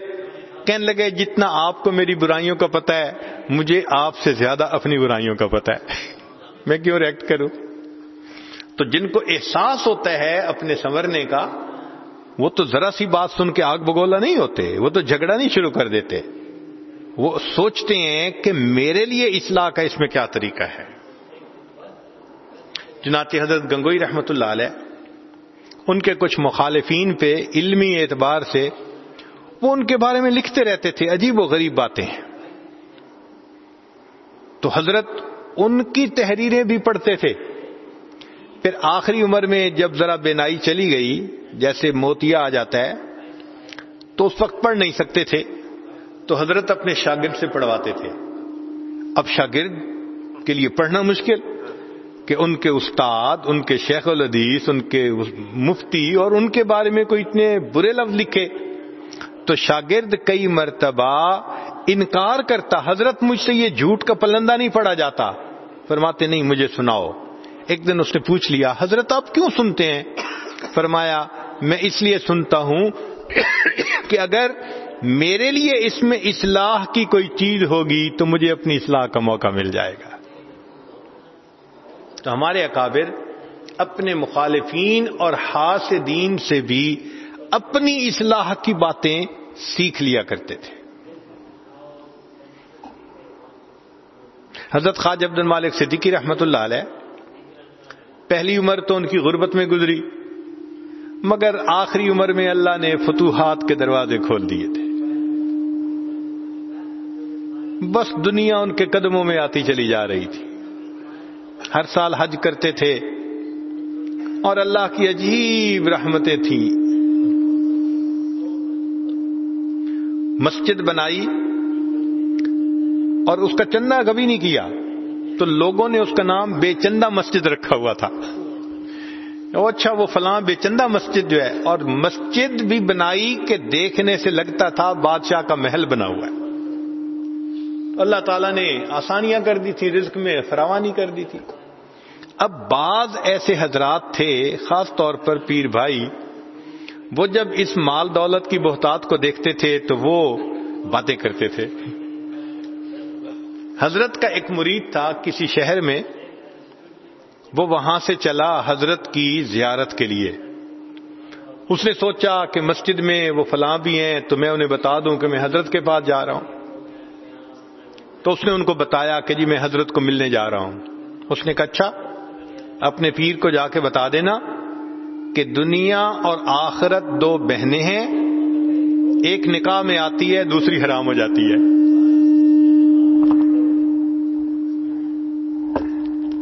کہنے لگے، جتنا آپ کو میری برائیوں کا پتہ ہے، مجھے آپ سے زیادہ اپنی برائیوں کا پتہ ہے۔ میں کیوں ریئیکٹ کروں؟ تو جن کو احساس ہوتا ہے اپنے سنورنے کا، وہ تو ذرا سی بات سن کے آگ بگولا نہیں ہوتے، وہ تو جھگڑا نہیں شروع کر دیتے۔ وہ سوچتے ہیں کہ میرے لیے اصلاح کا اس میں کیا طریقہ ہے؟ چنانچہ حضرت گنگوئی رحمت اللہ علیہ، ان کے کچھ مخالفین پہ علمی اعتبار سے وہ ان کے بارے میں لکھتے رہتے تھے، عجیب و غریب باتیں تو حضرت ان کی تحریریں بھی پڑھتے تھے۔ پھر آخری عمر میں جب ذرا بینائی چلی گئی، جیسے موتیا آ جاتا ہے، تو اس وقت پڑھ نہیں سکتے تھے۔ تو حضرت اپنے شاگرد سے پڑھواتے تھے۔ اب شاگرد کے لیے پڑھنا مشکل کہ ان کے استاد، ان کے شیخ الحدیث، ان کے مفتی اور ان کے بارے میں کوئی اتنے برے لفظ لکھے۔ تو شاگرد کئی مرتبہ انکار کرتا، حضرت مجھ سے یہ جھوٹ کا پلندہ نہیں پڑا جاتا۔ فرماتے، نہیں، مجھے سناؤ۔ ایک دن اس نے پوچھ لیا، حضرت، آپ کیوں سنتے ہیں؟ فرمایا، میں اس لیے سنتا ہوں کہ اگر میرے لیے اس میں اصلاح کی کوئی چیز ہوگی تو مجھے اپنی اصلاح کا موقع مل جائے گا۔ تو ہمارے اکابر اپنے مخالفین اور حاسدین سے بھی اپنی اصلاح کی باتیں سیکھ لیا کرتے تھے۔ حضرت خواج عبد المالک صدیقی رحمت اللہ علیہ، پہلی عمر تو ان کی غربت میں گزری، مگر آخری عمر میں اللہ نے فتوحات کے دروازے کھول دیے تھے۔ بس دنیا ان کے قدموں میں آتی چلی جا رہی تھی۔ ہر سال حج کرتے تھے اور اللہ کی عجیب رحمتیں تھیں۔ مسجد بنائی اور اس کا چندہ کبھی نہیں کیا۔ تو لوگوں نے اس کا نام بے چندہ مسجد رکھا ہوا تھا۔ اچھا وہ فلاں بے چندہ مسجد جو ہے۔ اور مسجد بھی بنائی کہ دیکھنے سے لگتا تھا بادشاہ کا محل بنا ہوا ہے۔ اللہ تعالیٰ نے آسانیاں کر دی تھی رزق میں فراوانی کر دی تھی۔ اب بعض ایسے حضرات تھے، خاص طور پر پیر بھائی، وہ جب اس مال دولت کی بہتات کو دیکھتے تھے تو وہ باتیں کرتے تھے۔ حضرت کا ایک مرید تھا کسی شہر میں، وہ وہاں سے چلا حضرت کی زیارت کے لیے۔ اس نے سوچا کہ مسجد میں وہ فلاں بھی ہیں تو میں انہیں بتا دوں کہ میں حضرت کے پاس جا رہا ہوں۔ تو اس نے ان کو بتایا کہ جی میں حضرت کو ملنے جا رہا ہوں۔ اس نے کہا اچھا اپنے پیر کو جا کے بتا دینا کہ دنیا اور آخرت دو بہنیں ہیں، ایک نکاح میں آتی ہے، دوسری حرام ہو جاتی ہے۔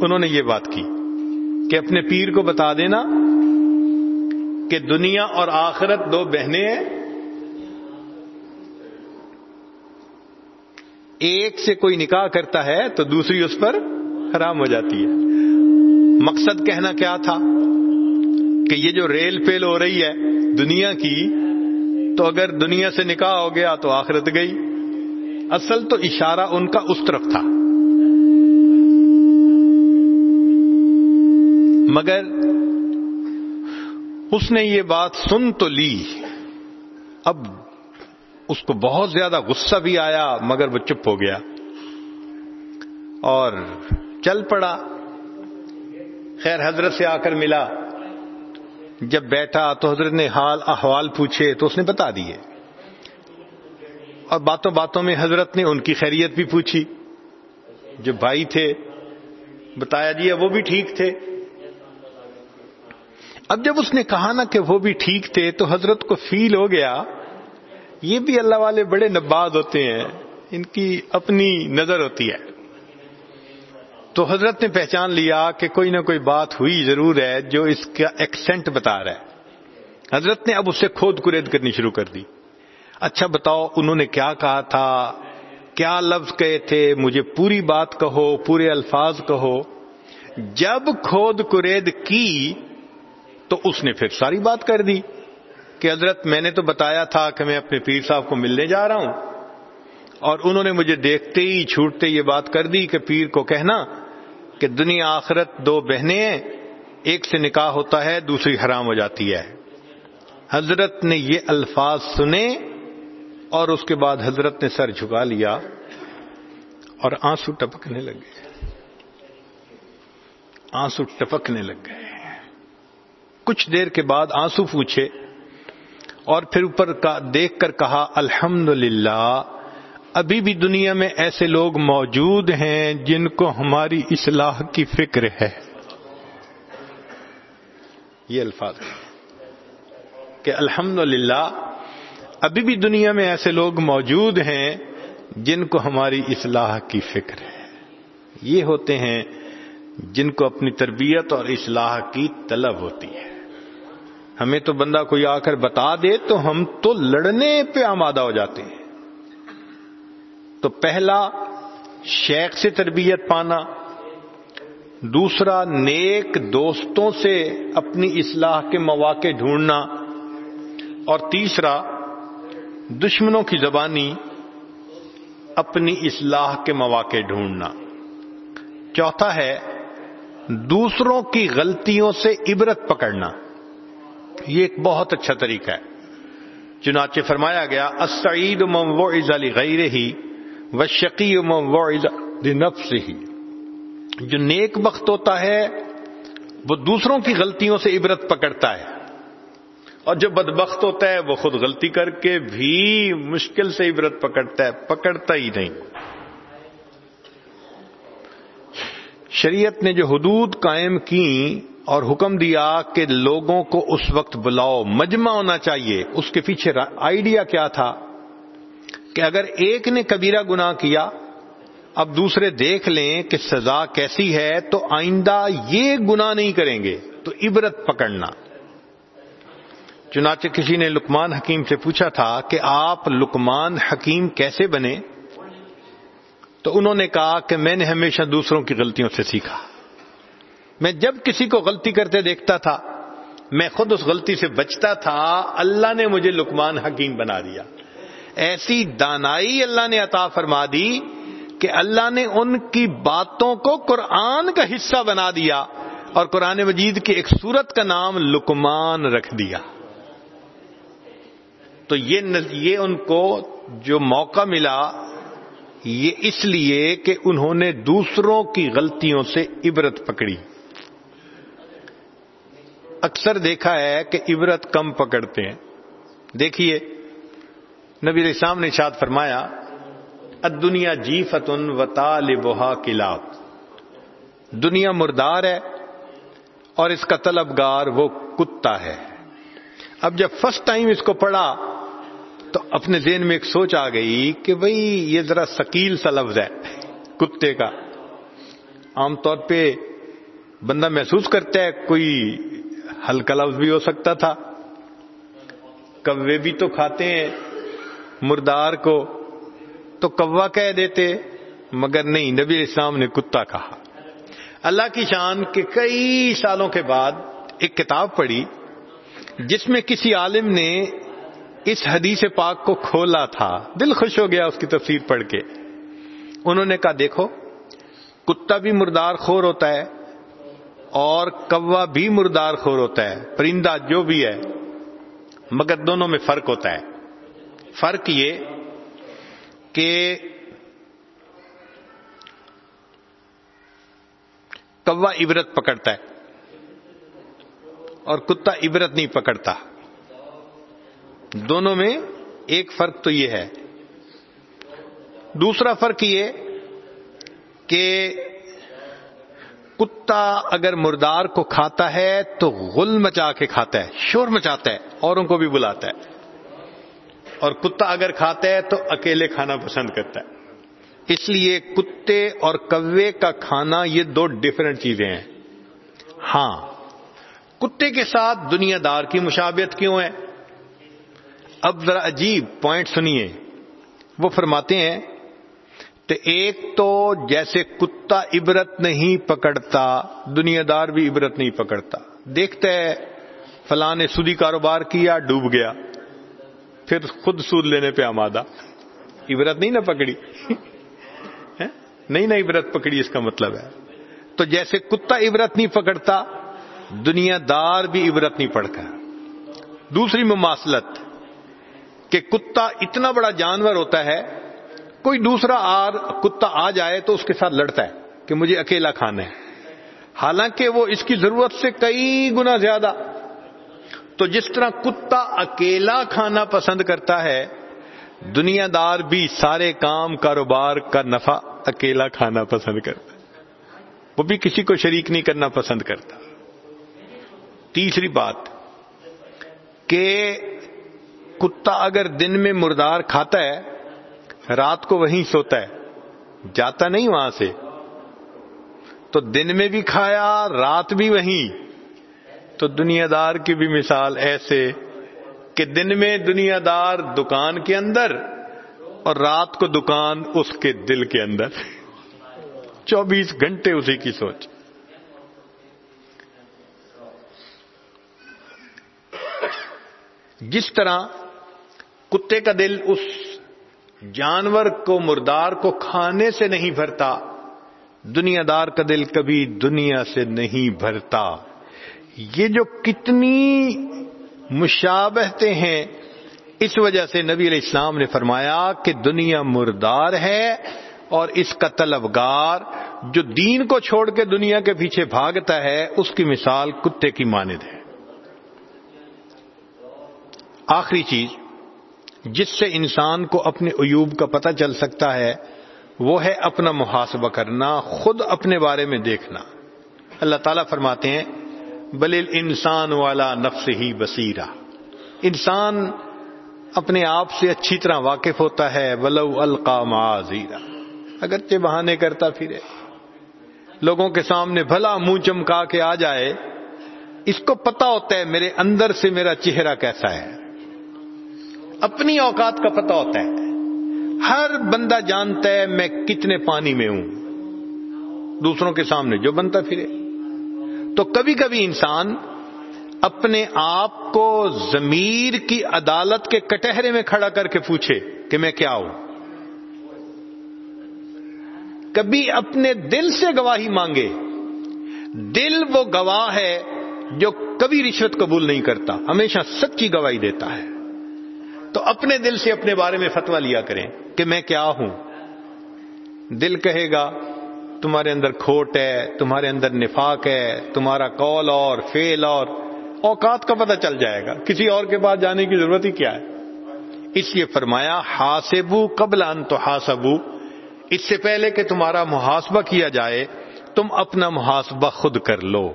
انہوں نے یہ بات کی کہ اپنے پیر کو بتا دینا کہ دنیا اور آخرت دو بہنیں ہیں ایک سے کوئی نکاح کرتا ہے تو دوسری اس پر حرام ہو جاتی ہے۔ مقصد کہنا کیا تھا؟ کہ یہ جو ریل پیل ہو رہی ہے دنیا کی، تو اگر دنیا سے نکاح ہو گیا تو آخرت گئی۔ اصل تو اشارہ ان کا اس طرف تھا۔ مگر اس نے یہ بات سن تو لی۔ اب اس کو بہت زیادہ غصہ بھی آیا، مگر وہ چپ ہو گیا۔ اور چل پڑا۔ خیر، حضرت سے آ کر ملا۔ جب بیٹھا تو حضرت نے حال، احوال پوچھے تو اس نے بتا دیے۔ اور باتوں باتوں میں حضرت نے ان کی خیریت بھی پوچھی۔ جو بھائی تھے، بتایا جی وہ بھی ٹھیک تھے۔ اب جب اس نے کہا نا کہ وہ بھی ٹھیک تھے تو حضرت کو فیل ہو گیا۔ یہ بھی اللہ والے بڑے نباد ہوتے ہیں، ان کی اپنی نظر ہوتی ہے۔ تو حضرت نے پہچان لیا کہ کوئی نہ کوئی بات ہوئی ضرور ہے جو اس کا ایکسنٹ بتا رہا ہے۔ حضرت نے اب اسے کھود کرید کرنی شروع کر دی۔ اچھا بتاؤ، انہوں نے کیا کہا تھا؟ کیا لفظ کہے تھے؟ مجھے پوری بات کہو، پورے الفاظ کہو۔ جب کھود کرید کی تو اس نے پھر ساری بات کر دی۔ کہ حضرت میں نے تو بتایا تھا کہ میں اپنے پیر صاحب کو ملنے جا رہا ہوں اور انہوں نے مجھے دیکھتے ہی چھوٹتے یہ بات کر دی کہ پیر کو کہنا کہ دنیا آخرت دو بہنیں ہیں، ایک سے نکاح ہوتا ہے، دوسری حرام ہو جاتی ہے۔ حضرت نے یہ الفاظ سنے اور اس کے بعد حضرت نے سر جھکا لیا اور آنسو ٹپکنے لگ گئے۔ آنسو ٹپکنے لگ گئے۔ کچھ دیر کے بعد آنسو پوچھے اور پھر اوپر کا دیکھ کر کہا الحمد ابھی بھی دنیا میں ایسے لوگ موجود ہیں جن کو ہماری اصلاح کی فکر ہے۔ یہ الفاظ کہ الحمد ابھی بھی دنیا میں ایسے لوگ موجود ہیں جن کو ہماری اصلاح کی فکر ہے۔ یہ ہوتے ہیں جن کو اپنی تربیت اور اصلاح کی طلب ہوتی ہے۔ ہمیں تو بندہ کوئی آ کر بتا دے تو ہم تو لڑنے پہ آمادہ ہو جاتے ہیں۔ تو پہلا، شیخ سے تربیت پانا۔ دوسرا، نیک دوستوں سے اپنی اصلاح کے مواقع ڈھونڈنا۔ اور تیسرا، دشمنوں کی زبانی، اپنی اصلاح کے مواقع ڈھونڈنا۔ چوتھا ہے، دوسروں کی غلطیوں سے عبرت پکڑنا۔ یہ ایک بہت اچھا طریقہ ہے۔ چنانچہ فرمایا گیا اسعید وعظ غیر ہی و شقی وعظ نفس ہی جو نیک وقت ہوتا ہے، وہ دوسروں کی غلطیوں سے عبرت پکڑتا ہے۔ اور جو بدبخت ہوتا ہے، وہ خود غلطی کر کے بھی مشکل سے عبرت پکڑتا ہے، پکڑتا ہی نہیں۔ شریعت نے جو حدود قائم کی اور حکم دیا کہ لوگوں کو اس وقت بلاؤ، مجمع ہونا چاہیے۔ اس کے پیچھے آئیڈیا کیا تھا؟ کہ اگر ایک نے کبیرہ گنا کیا، اب دوسرے دیکھ لیں کہ سزا کیسی ہے، تو آئندہ یہ گنا نہیں کریں گے۔ تو عبرت پکڑنا۔ چنانچہ کسی نے لکمان حکیم سے پوچھا تھا کہ آپ لکمان حکیم کیسے بنے؟ تو انہوں نے کہا کہ میں نے ہمیشہ دوسروں کی غلطیوں سے سیکھا۔ میں جب کسی کو غلطی کرتے دیکھتا تھا، میں خود اس غلطی سے بچتا تھا، اللہ نے مجھے لکمان حکیم بنا دیا۔ ایسی دانائی اللہ نے عطا فرما دی کہ اللہ نے ان کی باتوں کو قرآن کا حصہ بنا دیا اور قرآن مجید کی ایک سورت کا نام لکمان رکھ دیا۔ تو یہ ان کو جو موقع ملا، یہ اس لیے کہ انہوں نے دوسروں کی غلطیوں سے عبرت پکڑی۔ اکثر دیکھا ہے کہ عبرت کم پکڑتے ہیں۔ دیکھیے، نبی اسلام نے شاد فرمایا دنیا جی فتن و طالبہ کلاب دنیا مردار ہے اور اس کا طلبگار وہ کتا ہے۔ اب جب فرسٹ ٹائم اس کو پڑھا، تو اپنے ذہن میں ایک سوچ آ گئی کہ بھئی، یہ ذرا سکیل سا لفظ ہے کتے کا۔ عام طور پہ بندہ محسوس کرتا ہے کوئی ہلکا لفظ بھی ہو سکتا تھا۔ کوے بھی تو کھاتے ہیں، مردار کو تو کوا کہہ دیتے، مگر نہیں، نبی اسلام نے کتا کہا۔ اللہ کی شان کے کئی سالوں کے بعد ایک کتاب پڑھی، جس میں کسی عالم نے اس حدیث پاک کو کھولا تھا۔ دل خوش ہو گیا اس کی تفسیر پڑھ کے۔ انہوں نے کہا، دیکھو، کتا بھی مردار خور ہوتا ہے اور کوا بھی مردار خور ہوتا ہے، پرندہ جو بھی ہے، مگر دونوں میں فرق ہوتا ہے۔ فرق یہ کہ کوا عبرت پکڑتا ہے اور کتا عبرت نہیں پکڑتا۔ دونوں میں ایک فرق تو یہ ہے۔ دوسرا فرق یہ کہ کتا اگر مردار کو کھاتا ہے تو غل مچا کے کھاتا ہے، شور مچاتا ہے، اوروں کو بھی بلاتا ہے۔ اور کتا اگر کھاتا ہے تو اکیلے کھانا پسند کرتا ہے۔ اس لیے کتے اور کوے کا کھانا یہ دو ڈفرنٹ چیزیں ہیں۔ ہاں کتے کے ساتھ دنیا دار کی مشابت کیوں ہے؟ اب ذرا عجیب پوائنٹ سنیے۔ وہ فرماتے ہیں تو ایک تو جیسے کتا عبرت نہیں پکڑتا دنیا دار بھی عبرت نہیں پکڑتا۔ دیکھتے فلاں نے سودی کاروبار کیا، ڈوب گیا۔ پھر خود سود لینے پہ آمادہ۔ عبرت نہیں نہ پکڑی۔ نہیں نہ عبرت پکڑی، اس کا مطلب ہے۔ تو جیسے کتا عبرت نہیں پکڑتا دنیا دار بھی عبرت نہیں پڑتا دوسری مماثلت، کہ کتا اتنا بڑا جانور ہوتا ہے کوئی دوسرا آر کتا آ جائے تو اس کے ساتھ لڑتا ہے کہ مجھے اکیلا کھانا ہے۔ حالانکہ وہ اس کی ضرورت سے کئی گنا زیادہ۔ تو جس طرح کتا اکیلا کھانا پسند کرتا ہے، دنیا دار بھی سارے کام، کاروبار کا نفع اکیلا کھانا پسند کرتا وہ بھی کسی کو شریک نہیں کرنا پسند کرتا۔ تیسری بات کہ کتا اگر دن میں مردار کھاتا ہے رات کو وہیں سوتا ہے۔ جاتا نہیں وہاں سے۔ تو دن میں بھی کھایا، رات بھی وہیں۔ تو دنیا دار کی بھی مثال ایسے کہ دن میں دنیا دار دکان کے اندر اور رات کو دکان اس کے دل کے اندر۔ چوبیس گھنٹے اسی کی سوچ۔ جس طرح کتے کا دل اس جانور کو مردار کو کھانے سے نہیں بھرتا، دنیا دار کا دل کبھی دنیا سے نہیں بھرتا۔ یہ جو کتنی مشابہتے ہیں، اس وجہ سے نبی علیہ السلام نے فرمایا کہ دنیا مردار ہے اور اس کا طلبگار جو دین کو چھوڑ کے دنیا کے پیچھے بھاگتا ہے، اس کی مثال کتے کی ماند ہے۔ آخری چیز۔ جس سے انسان کو اپنے عیوب کا پتہ چل سکتا ہے، وہ ہے اپنا محاسبہ کرنا، خود اپنے بارے میں دیکھنا۔ اللہ تعالیٰ فرماتے ہیں، بل انسان والا نفس ہی بصیرہ۔ انسان اپنے آپ سے اچھی طرح واقف ہوتا ہے، ولو القا معذیرہ اگرچہ بہانے کرتا پھرے۔ لوگوں کے سامنے بھلا منہ چمکا کے آ جائے، اس کو پتا ہوتا ہے، میرے اندر سے میرا چہرہ کیسا ہے۔ اپنی اوقات کا پتہ ہوتا ہے۔ ہر بندہ جانتا ہے میں کتنے پانی میں ہوں۔ دوسروں کے سامنے جو بنتا پھرے۔ تو کبھی کبھی انسان اپنے آپ کو ضمیر کی عدالت کے کٹہرے میں کھڑا کر کے پوچھے کہ میں کیا ہوں۔ کبھی اپنے دل سے گواہی مانگے۔ دل وہ گواہ ہے جو کبھی رشوت قبول نہیں کرتا، ہمیشہ سچی گواہی دیتا ہے۔ تو اپنے دل سے اپنے بارے میں فتوا لیا کریں کہ میں کیا ہوں۔ دل کہے گا، تمہارے اندر کھوٹ ہے، تمہارے اندر نفاق ہے، تمہارا کال اور فیل اور اوقات کا پتہ چل جائے گا۔ کسی اور کے پاس جانے کی ضرورت ہی کیا ہے؟ اس لیے فرمایا ہاسبو قبل ان تو ہاسبو اس سے پہلے کہ تمہارا محاسبہ کیا جائے، تم اپنا محاسبہ خود کر لو۔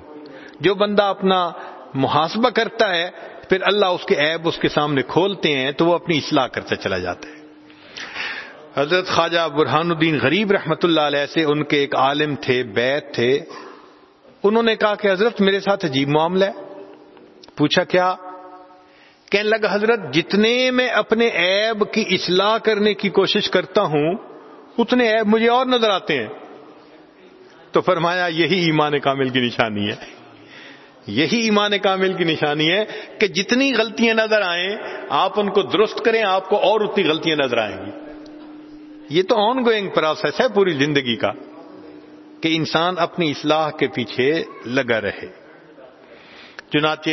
جو بندہ اپنا محاسبہ کرتا ہے پھر اللہ اس کے عیب اس کے سامنے کھولتے ہیں تو وہ اپنی اصلاح کرتا چلا جاتا ہے حضرت خواجہ برہان الدین غریب رحمت اللہ علیہ سے ان کے ایک عالم تھے، بیت تھے۔ انہوں نے کہا کہ حضرت میرے ساتھ عجیب معاملہ ہے۔ پوچھا کیا؟ کہنے لگا، حضرت جتنے میں اپنے عیب کی اصلاح کرنے کی کوشش کرتا ہوں، اتنے عیب مجھے اور نظر آتے ہیں۔ تو فرمایا، یہی ایمان کامل کی نشانی ہے۔ یہی ایمان کامل کی نشانی ہے کہ جتنی غلطیاں نظر آئیں، آپ ان کو درست کریں، آپ کو اور اتنی غلطیاں نظر آئیں گی۔ یہ تو آن گوئنگ پروسیس ہے پوری زندگی کا، کہ انسان اپنی اصلاح کے پیچھے لگا رہے۔ چنانچہ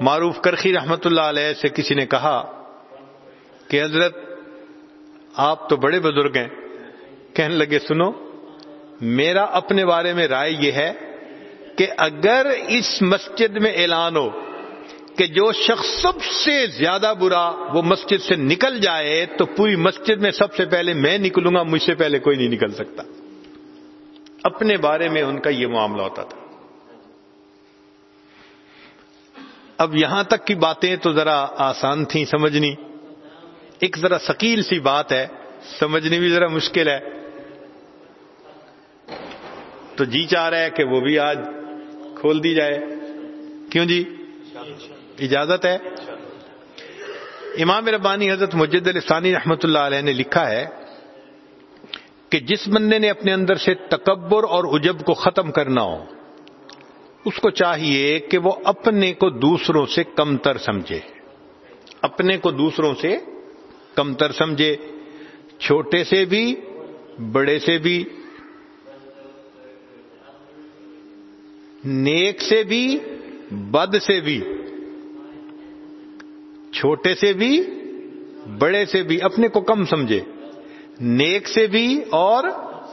معروف کرخی رحمت اللہ علیہ سے کسی نے کہا کہ حضرت، آپ تو بڑے بزرگ ہیں۔ کہنے لگے، سنو، میرا اپنے بارے میں رائے یہ ہے کہ اگر اس مسجد میں اعلان ہو کہ جو شخص سب سے زیادہ برا وہ مسجد سے نکل جائے تو پوری مسجد میں سب سے پہلے میں نکلوں گا، مجھ سے پہلے کوئی نہیں نکل سکتا۔ اپنے بارے میں ان کا یہ معاملہ ہوتا تھا۔ اب یہاں تک کی باتیں تو ذرا آسان تھیں، سمجھنی۔ ایک ذرا سکیل سی بات ہے، سمجھنی بھی ذرا مشکل ہے۔ تو جی چاہ رہا ہے کہ وہ بھی آج کھول دی جائے۔ کیوں جی؟ اجازت ہے۔ امام ربانی حضرت مجد الفانی رحمت اللہ علیہ نے لکھا ہے کہ جس بندے نے اپنے اندر سے تکبر اور عجب کو ختم کرنا ہو، اس کو چاہیے کہ وہ اپنے کو دوسروں سے کمتر سمجھے۔ اپنے کو دوسروں سے کمتر سمجھے۔ چھوٹے سے بھی، بڑے سے بھی۔ نیک سے بھی، بد سے بھی، چھوٹے سے بھی، بڑے سے بھی، اپنے کو کم سمجھے۔ نیک سے بھی اور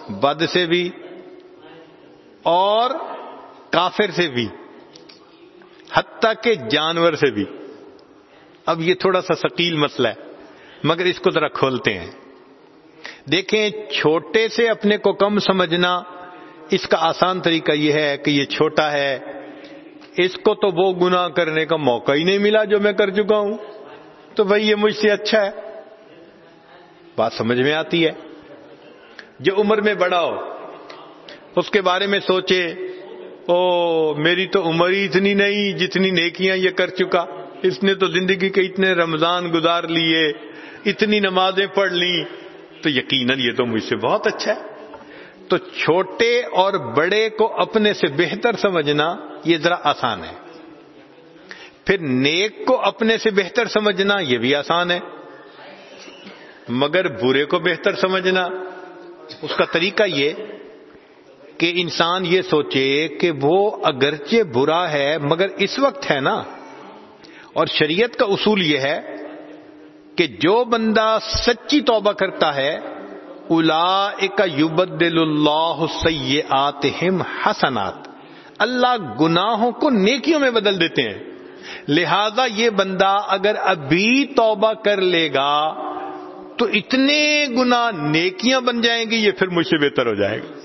بد سے بھی، اور کافر سے بھی، حتیٰ کہ جانور سے بھی۔ اب یہ تھوڑا سا سکیل مسئلہ ہے، مگر اس کو ذرا کھولتے ہیں۔ دیکھیں، چھوٹے سے اپنے کو کم سمجھنا اس کا آسان طریقہ یہ ہے کہ یہ چھوٹا ہے، اس کو تو وہ گنا کرنے کا موقع ہی نہیں ملا جو میں کر چکا ہوں۔ تو بھائی یہ مجھ سے اچھا ہے۔ بات سمجھ میں آتی ہے۔ جو عمر میں بڑا ہو، اس کے بارے میں سوچے، او میری تو عمر ہی اتنی نہیں جتنی نیکیاں یہ کر چکا۔ اس نے تو زندگی کے اتنے رمضان گزار لیے، اتنی نمازیں پڑھ لی۔ تو یقیناً یہ تو مجھ سے بہت اچھا ہے۔ تو چھوٹے اور بڑے کو اپنے سے بہتر سمجھنا یہ ذرا آسان ہے۔ پھر نیک کو اپنے سے بہتر سمجھنا یہ بھی آسان ہے۔ مگر برے کو بہتر سمجھنا۔ اس کا طریقہ یہ کہ انسان یہ سوچے کہ وہ اگرچہ برا ہے، مگر اس وقت ہے نا۔ اور شریعت کا اصول یہ ہے کہ جو بندہ سچی توبہ کرتا ہے الا یبدل اللہ سیئات حسنات۔ اللہ گناہوں کو نیکیوں میں بدل دیتے ہیں۔ لہذا یہ بندہ اگر ابھی توبہ کر لے گا، تو اتنے گنا نیکیاں بن جائیں گی، یہ پھر مجھ سے بہتر ہو جائے گا۔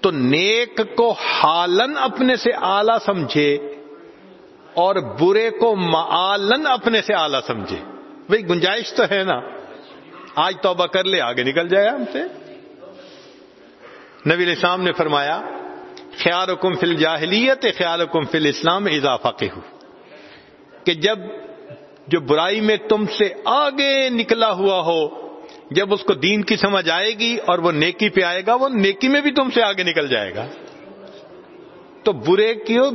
تو نیک کو حالن اپنے سے آلہ سمجھے اور برے کو معالن اپنے سے آلہ سمجھے۔ بھائی گنجائش تو ہے نا۔ آج توبہ کر لے، آگے نکل جائے ہم سے۔ نبی السلام نے فرمایا خیال حکم فل جاہلیت خیال حکم فل اسلام اضافہ کے ہو کہ جب جو برائی میں تم سے آگے نکلا ہوا ہو، جب اس کو دین کی سمجھ آئے گی اور وہ نیکی پہ آئے گا، وہ نیکی میں بھی تم سے آگے نکل جائے گا۔ تو برے کیوں؟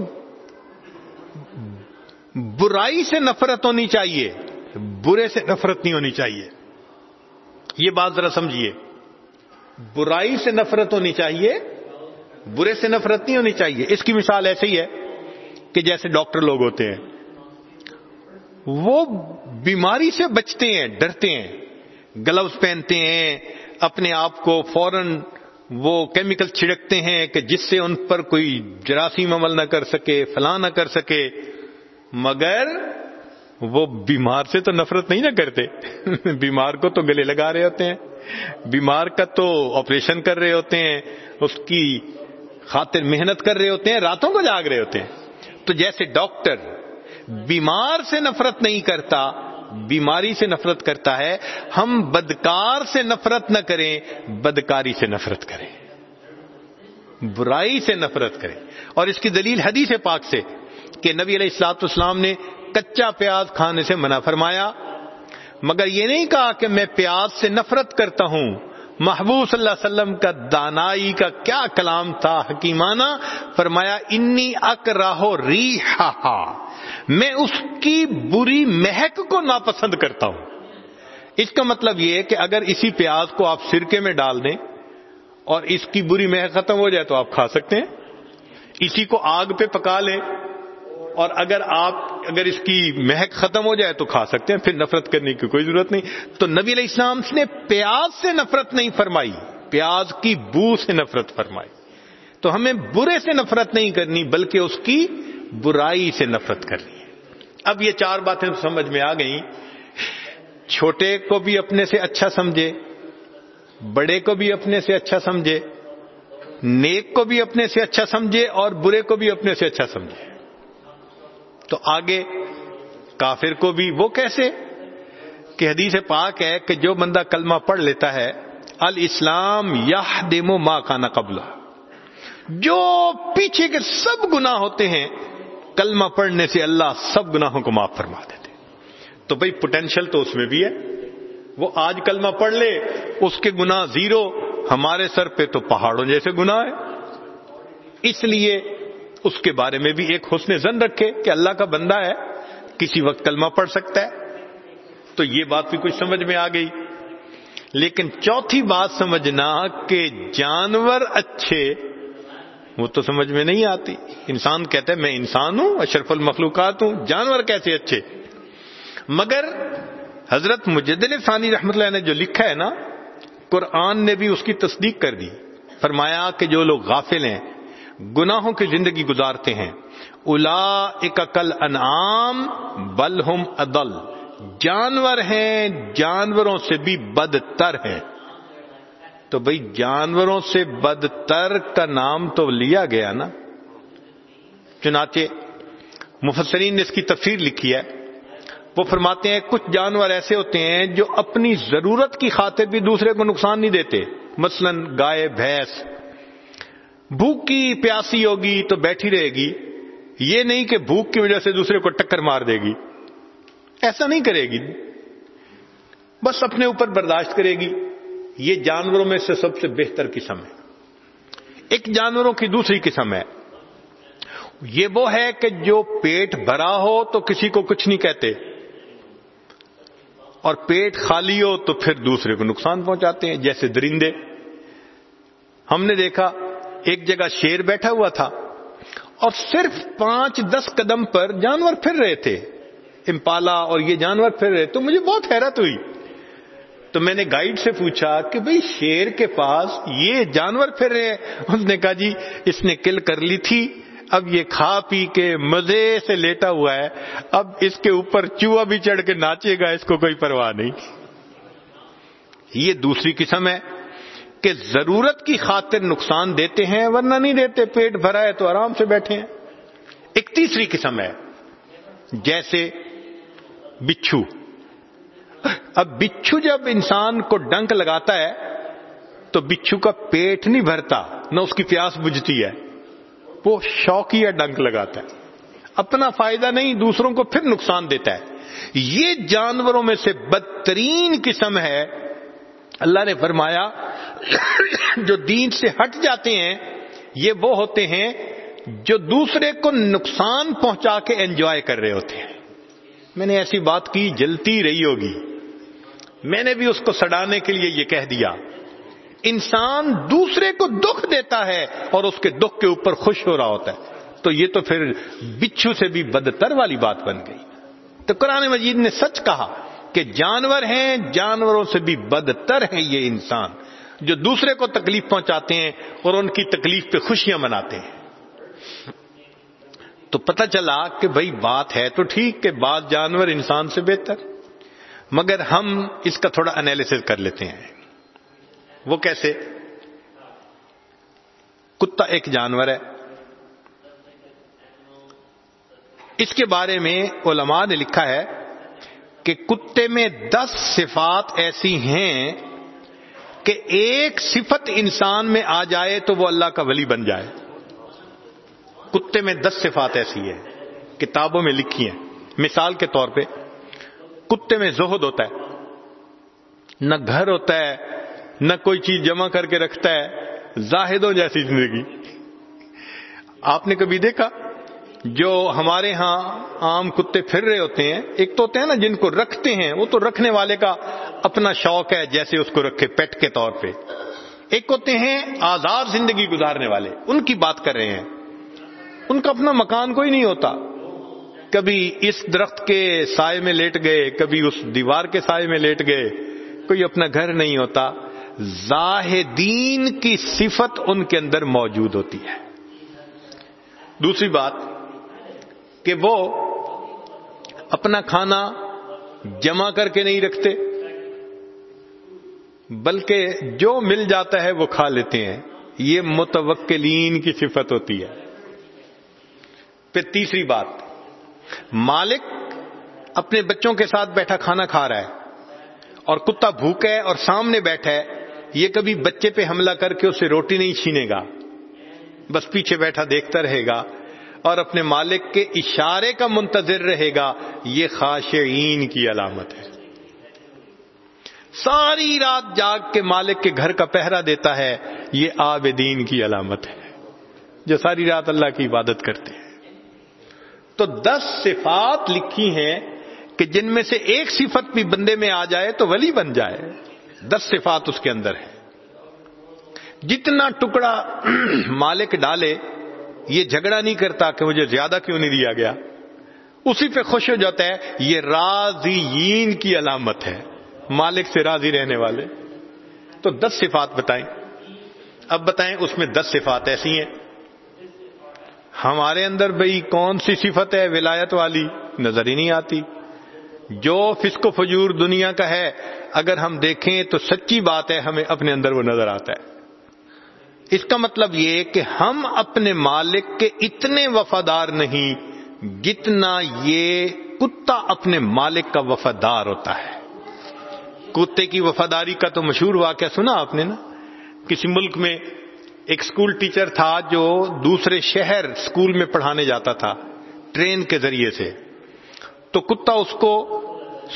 برائی سے نفرت ہونی چاہیے، برے سے نفرت نہیں ہونی چاہیے۔ یہ بات ذرا سمجھیے۔ برائی سے نفرت ہونی چاہیے، برے سے نفرت نہیں ہونی چاہیے۔ اس کی مثال ایسے ہی ہے کہ جیسے ڈاکٹر لوگ ہوتے ہیں۔ وہ بیماری سے بچتے ہیں، ڈرتے ہیں۔ گلوز پہنتے ہیں، اپنے آپ کو فوراً وہ کیمیکل چھڑکتے ہیں کہ جس سے ان پر کوئی جراثیم عمل نہ کر سکے، فلاں نہ کر سکے۔ مگر وہ بیمار سے تو نفرت نہیں نہ کرتے بیمار کو تو گلے لگا رہے ہوتے ہیں بیمار کا تو آپریشن کر رہے ہوتے ہیں اس کی خاطر محنت کر رہے ہوتے ہیں راتوں کو جاگ رہے ہوتے ہیں تو جیسے ڈاکٹر بیمار سے نفرت نہیں کرتا، بیماری سے نفرت کرتا ہے، ہم بدکار سے نفرت نہ کریں، بدکاری سے نفرت کریں۔ برائی سے نفرت کریں۔ اور اس کی دلیل حدیث پاک سے کہ نبی علیہ السلاط اسلام نے کچا پیاز کھانے سے منع فرمایا۔ مگر یہ نہیں کہا کہ میں پیاز سے نفرت کرتا ہوں۔ محبوب صلی اللہ علیہ وسلم کا دانائی کا کیا کلام تھا حکیمانہ؟ فرمایا، انی اک راہو میں اس کی بری مہک کو ناپسند کرتا ہوں۔ اس کا مطلب یہ کہ اگر اسی پیاز کو آپ سرکے میں ڈال دیں اور اس کی بری مہک ختم ہو جائے تو آپ کھا سکتے ہیں۔ اسی کو آگ پہ پکا لیں۔ اور اگر آپ، اگر اس کی مہک ختم ہو جائے تو کھا سکتے ہیں، پھر نفرت کرنے کی کوئی ضرورت نہیں۔ تو نبی علیہ السلام نے پیاز سے نفرت نہیں فرمائی، پیاز کی بو سے نفرت فرمائی۔ تو ہمیں برے سے نفرت نہیں کرنی، بلکہ اس کی برائی سے نفرت کرنی ہے۔ اب یہ چار باتیں سمجھ میں آ گئیں۔ چھوٹے کو بھی اپنے سے اچھا سمجھے، بڑے کو بھی اپنے سے اچھا سمجھے، نیک کو بھی اپنے سے اچھا سمجھے اور برے کو بھی اپنے سے اچھا سمجھے۔ تو آگے کافر کو بھی وہ کیسے؟ کہ حدیث پاک ہے کہ جو بندہ کلمہ پڑھ لیتا ہے، الاسلام یا دمو ماں کانا قبلہ۔ جو پیچھے کے سب گناہ ہوتے ہیں، کلمہ پڑھنے سے اللہ سب گناہوں کو معاف فرما دیتے۔ تو بھائی پوٹینشل تو اس میں بھی ہے۔ وہ آج کلمہ پڑھ لے، اس کے گناہ زیرو، ہمارے سر پہ تو پہاڑوں جیسے گناہ ہے۔ اس لیے اس کے بارے میں بھی ایک حسن زن رکھے کہ اللہ کا بندہ ہے، کسی وقت کلمہ پڑھ سکتا ہے۔ تو یہ بات بھی کچھ سمجھ میں آ گئی۔ لیکن چوتھی بات سمجھنا کہ جانور اچھے، وہ تو سمجھ میں نہیں آتی۔ انسان کہتا ہے، میں انسان ہوں، اشرف المخلوقات ہوں، جانور کیسے اچھے۔ مگر حضرت مجدل ثانی رحمت اللہ نے جو لکھا ہے نا، قرآن نے بھی اس کی تصدیق کر دی۔ فرمایا کہ جو لوگ غافل ہیں گناہوں کی زندگی گزارتے ہیں۔ الا اکل انعام بل ہم ادل۔ جانور ہیں، جانوروں سے بھی بدتر ہیں۔ تو بھائی جانوروں سے بدتر کا نام تو لیا گیا نا۔ چنانچہ مفسرین نے اس کی تفسیر لکھی ہے۔ وہ فرماتے ہیں، کچھ جانور ایسے ہوتے ہیں جو اپنی ضرورت کی خاطر بھی دوسرے کو نقصان نہیں دیتے۔ مثلا گائے، بھینس۔ بھوک کی پیاسی ہوگی تو بیٹھی رہے گی۔ یہ نہیں کہ بھوک کی وجہ سے دوسرے کو ٹکر مار دے گی۔ ایسا نہیں کرے گی۔ بس اپنے اوپر برداشت کرے گی۔ یہ جانوروں میں سے سب سے بہتر قسم ہے۔ ایک جانوروں کی دوسری قسم ہے۔ یہ وہ ہے کہ جو پیٹ بھرا ہو تو کسی کو کچھ نہیں کہتے۔ اور پیٹ خالی ہو تو پھر دوسرے کو نقصان پہنچاتے ہیں، جیسے درندے۔ ہم نے دیکھا ایک جگہ شیر بیٹھا ہوا تھا اور صرف پانچ دس قدم پر جانور پھر رہے تھے۔ امپالا اور یہ جانور پھر رہے، تو مجھے بہت حیرت ہوئی۔ تو میں نے گائیڈ سے پوچھا کہ بھئی شیر کے پاس یہ جانور پھر رہے اس نے کہا جی اس نے کل کر لی تھی۔ اب یہ کھا پی کے مزے سے لیٹا ہوا ہے۔ اب اس کے اوپر چوہا بھی چڑھ کے ناچے گا، اس کو کوئی پرواہ نہیں۔ یہ دوسری قسم ہے۔ کہ ضرورت کی خاطر نقصان دیتے ہیں ورنہ نہیں دیتے، پیٹ بھرا ہے تو آرام سے بیٹھے ہیں۔ ایک تیسری قسم ہے، جیسے بچھو۔ اب بچھو جب انسان کو ڈنک لگاتا ہے، تو بچھو کا پیٹ نہیں بھرتا، نہ اس کی پیاس بجھتی ہے۔ وہ شوقیہ ڈنک لگاتا ہے۔ اپنا فائدہ نہیں، دوسروں کو پھر نقصان دیتا ہے۔ یہ جانوروں میں سے بدترین قسم ہے، اللہ نے فرمایا جو دین سے ہٹ جاتے ہیں، یہ وہ ہوتے ہیں جو دوسرے کو نقصان پہنچا کے انجوائے کر رہے ہوتے ہیں۔ میں نے ایسی بات کی، جلتی رہی ہوگی۔ میں نے بھی اس کو سڑانے کے لیے یہ کہہ دیا۔ انسان دوسرے کو دکھ دیتا ہے اور اس کے دکھ کے اوپر خوش ہو رہا ہوتا ہے۔ تو یہ تو پھر بچھو سے بھی بدتر والی بات بن گئی۔ تو قرآن مجید نے سچ کہا کہ جانور ہیں، جانوروں سے بھی بدتر ہیں یہ انسان۔ جو دوسرے کو تکلیف پہنچاتے ہیں اور ان کی تکلیف پہ خوشیاں مناتے ہیں۔ تو پتہ چلا کہ بھائی بات ہے تو ٹھیک کہ بعض جانور انسان سے بہتر مگر ہم اس کا تھوڑا انالیس کر لیتے ہیں۔ وہ کیسے؟ کتا ایک جانور ہے۔ اس کے بارے میں علماء نے لکھا ہے کہ کتے میں دس صفات ایسی ہیں کہ ایک صفت انسان میں آ جائے تو وہ اللہ کا ولی بن جائے۔ کتے میں دس صفات ایسی ہے کتابوں میں لکھی ہیں۔ مثال کے طور پہ، کتے میں زہد ہوتا ہے۔ نہ گھر ہوتا ہے، نہ کوئی چیز جمع کر کے رکھتا ہے، زاہدوں جیسی زندگی۔ آپ نے کبھی دیکھا؟ جو ہمارے ہاں عام کتے پھر رہے ہوتے ہیں، ایک تو ہوتے ہیں نا جن کو رکھتے ہیں، وہ تو رکھنے والے کا اپنا شوق ہے جیسے اس کو رکھے پیٹ کے طور پہ۔ ایک ہوتے ہیں آزاد زندگی گزارنے والے، ان کی بات کر رہے ہیں۔ ان کا اپنا مکان کوئی نہیں ہوتا۔ کبھی اس درخت کے سائے میں لیٹ گئے، کبھی اس دیوار کے سائے میں لیٹ گئے، کوئی اپنا گھر نہیں ہوتا۔ زاہدین کی صفت ان کے اندر موجود ہوتی ہے۔ دوسری بات کہ وہ اپنا کھانا جمع کر کے نہیں رکھتے، بلکہ جو مل جاتا ہے وہ کھا لیتے ہیں۔ یہ متوکلین کی صفت ہوتی ہے۔ پھر تیسری بات، مالک اپنے بچوں کے ساتھ بیٹھا کھانا کھا رہا ہے اور کتا بھوکا ہے اور سامنے بیٹھا ہے، یہ کبھی بچے پہ حملہ کر کے اسے روٹی نہیں چھینے گا، بس پیچھے بیٹھا دیکھتا رہے گا۔ اور اپنے مالک کے اشارے کا منتظر رہے گا، یہ خاشعین کی علامت ہے۔ ساری رات جاگ کے مالک کے گھر کا پہرا دیتا ہے، یہ آبدین کی علامت ہے، جو ساری رات اللہ کی عبادت کرتے ہیں۔ تو دس صفات لکھی ہیں کہ جن میں سے ایک صفت بھی بندے میں آ جائے تو ولی بن جائے۔ دس صفات اس کے اندر ہے جتنا ٹکڑا مالک ڈالے یہ جھگڑا نہیں کرتا کہ مجھے زیادہ کیوں نہیں دیا گیا؟ اسی پہ خوش ہو جاتا ہے، یہ راضیین کی علامت ہے۔ مالک سے راضی رہنے والے۔ تو دس صفات بتائیں۔ اب بتائیں اس میں دس صفات ایسی ہیں۔ ہمارے اندر بھئی کون سی صفت ہے ولایت والی؟ نظر ہی نہیں آتی۔ جو فسق و فجور دنیا کا ہے، اگر ہم دیکھیں تو سچی بات ہے، ہمیں اپنے اندر وہ نظر آتا ہے۔ اس کا مطلب یہ کہ ہم اپنے مالک کے اتنے وفادار نہیں جتنا یہ کتا اپنے مالک کا وفادار ہوتا ہے۔ کتے کی وفاداری کا تو مشہور واقعہ سنا آپ نے نا؟ کسی ملک میں ایک اسکول ٹیچر تھا جو دوسرے شہر اسکول میں پڑھانے جاتا تھا ٹرین کے ذریعے سے۔ تو کتا اس کو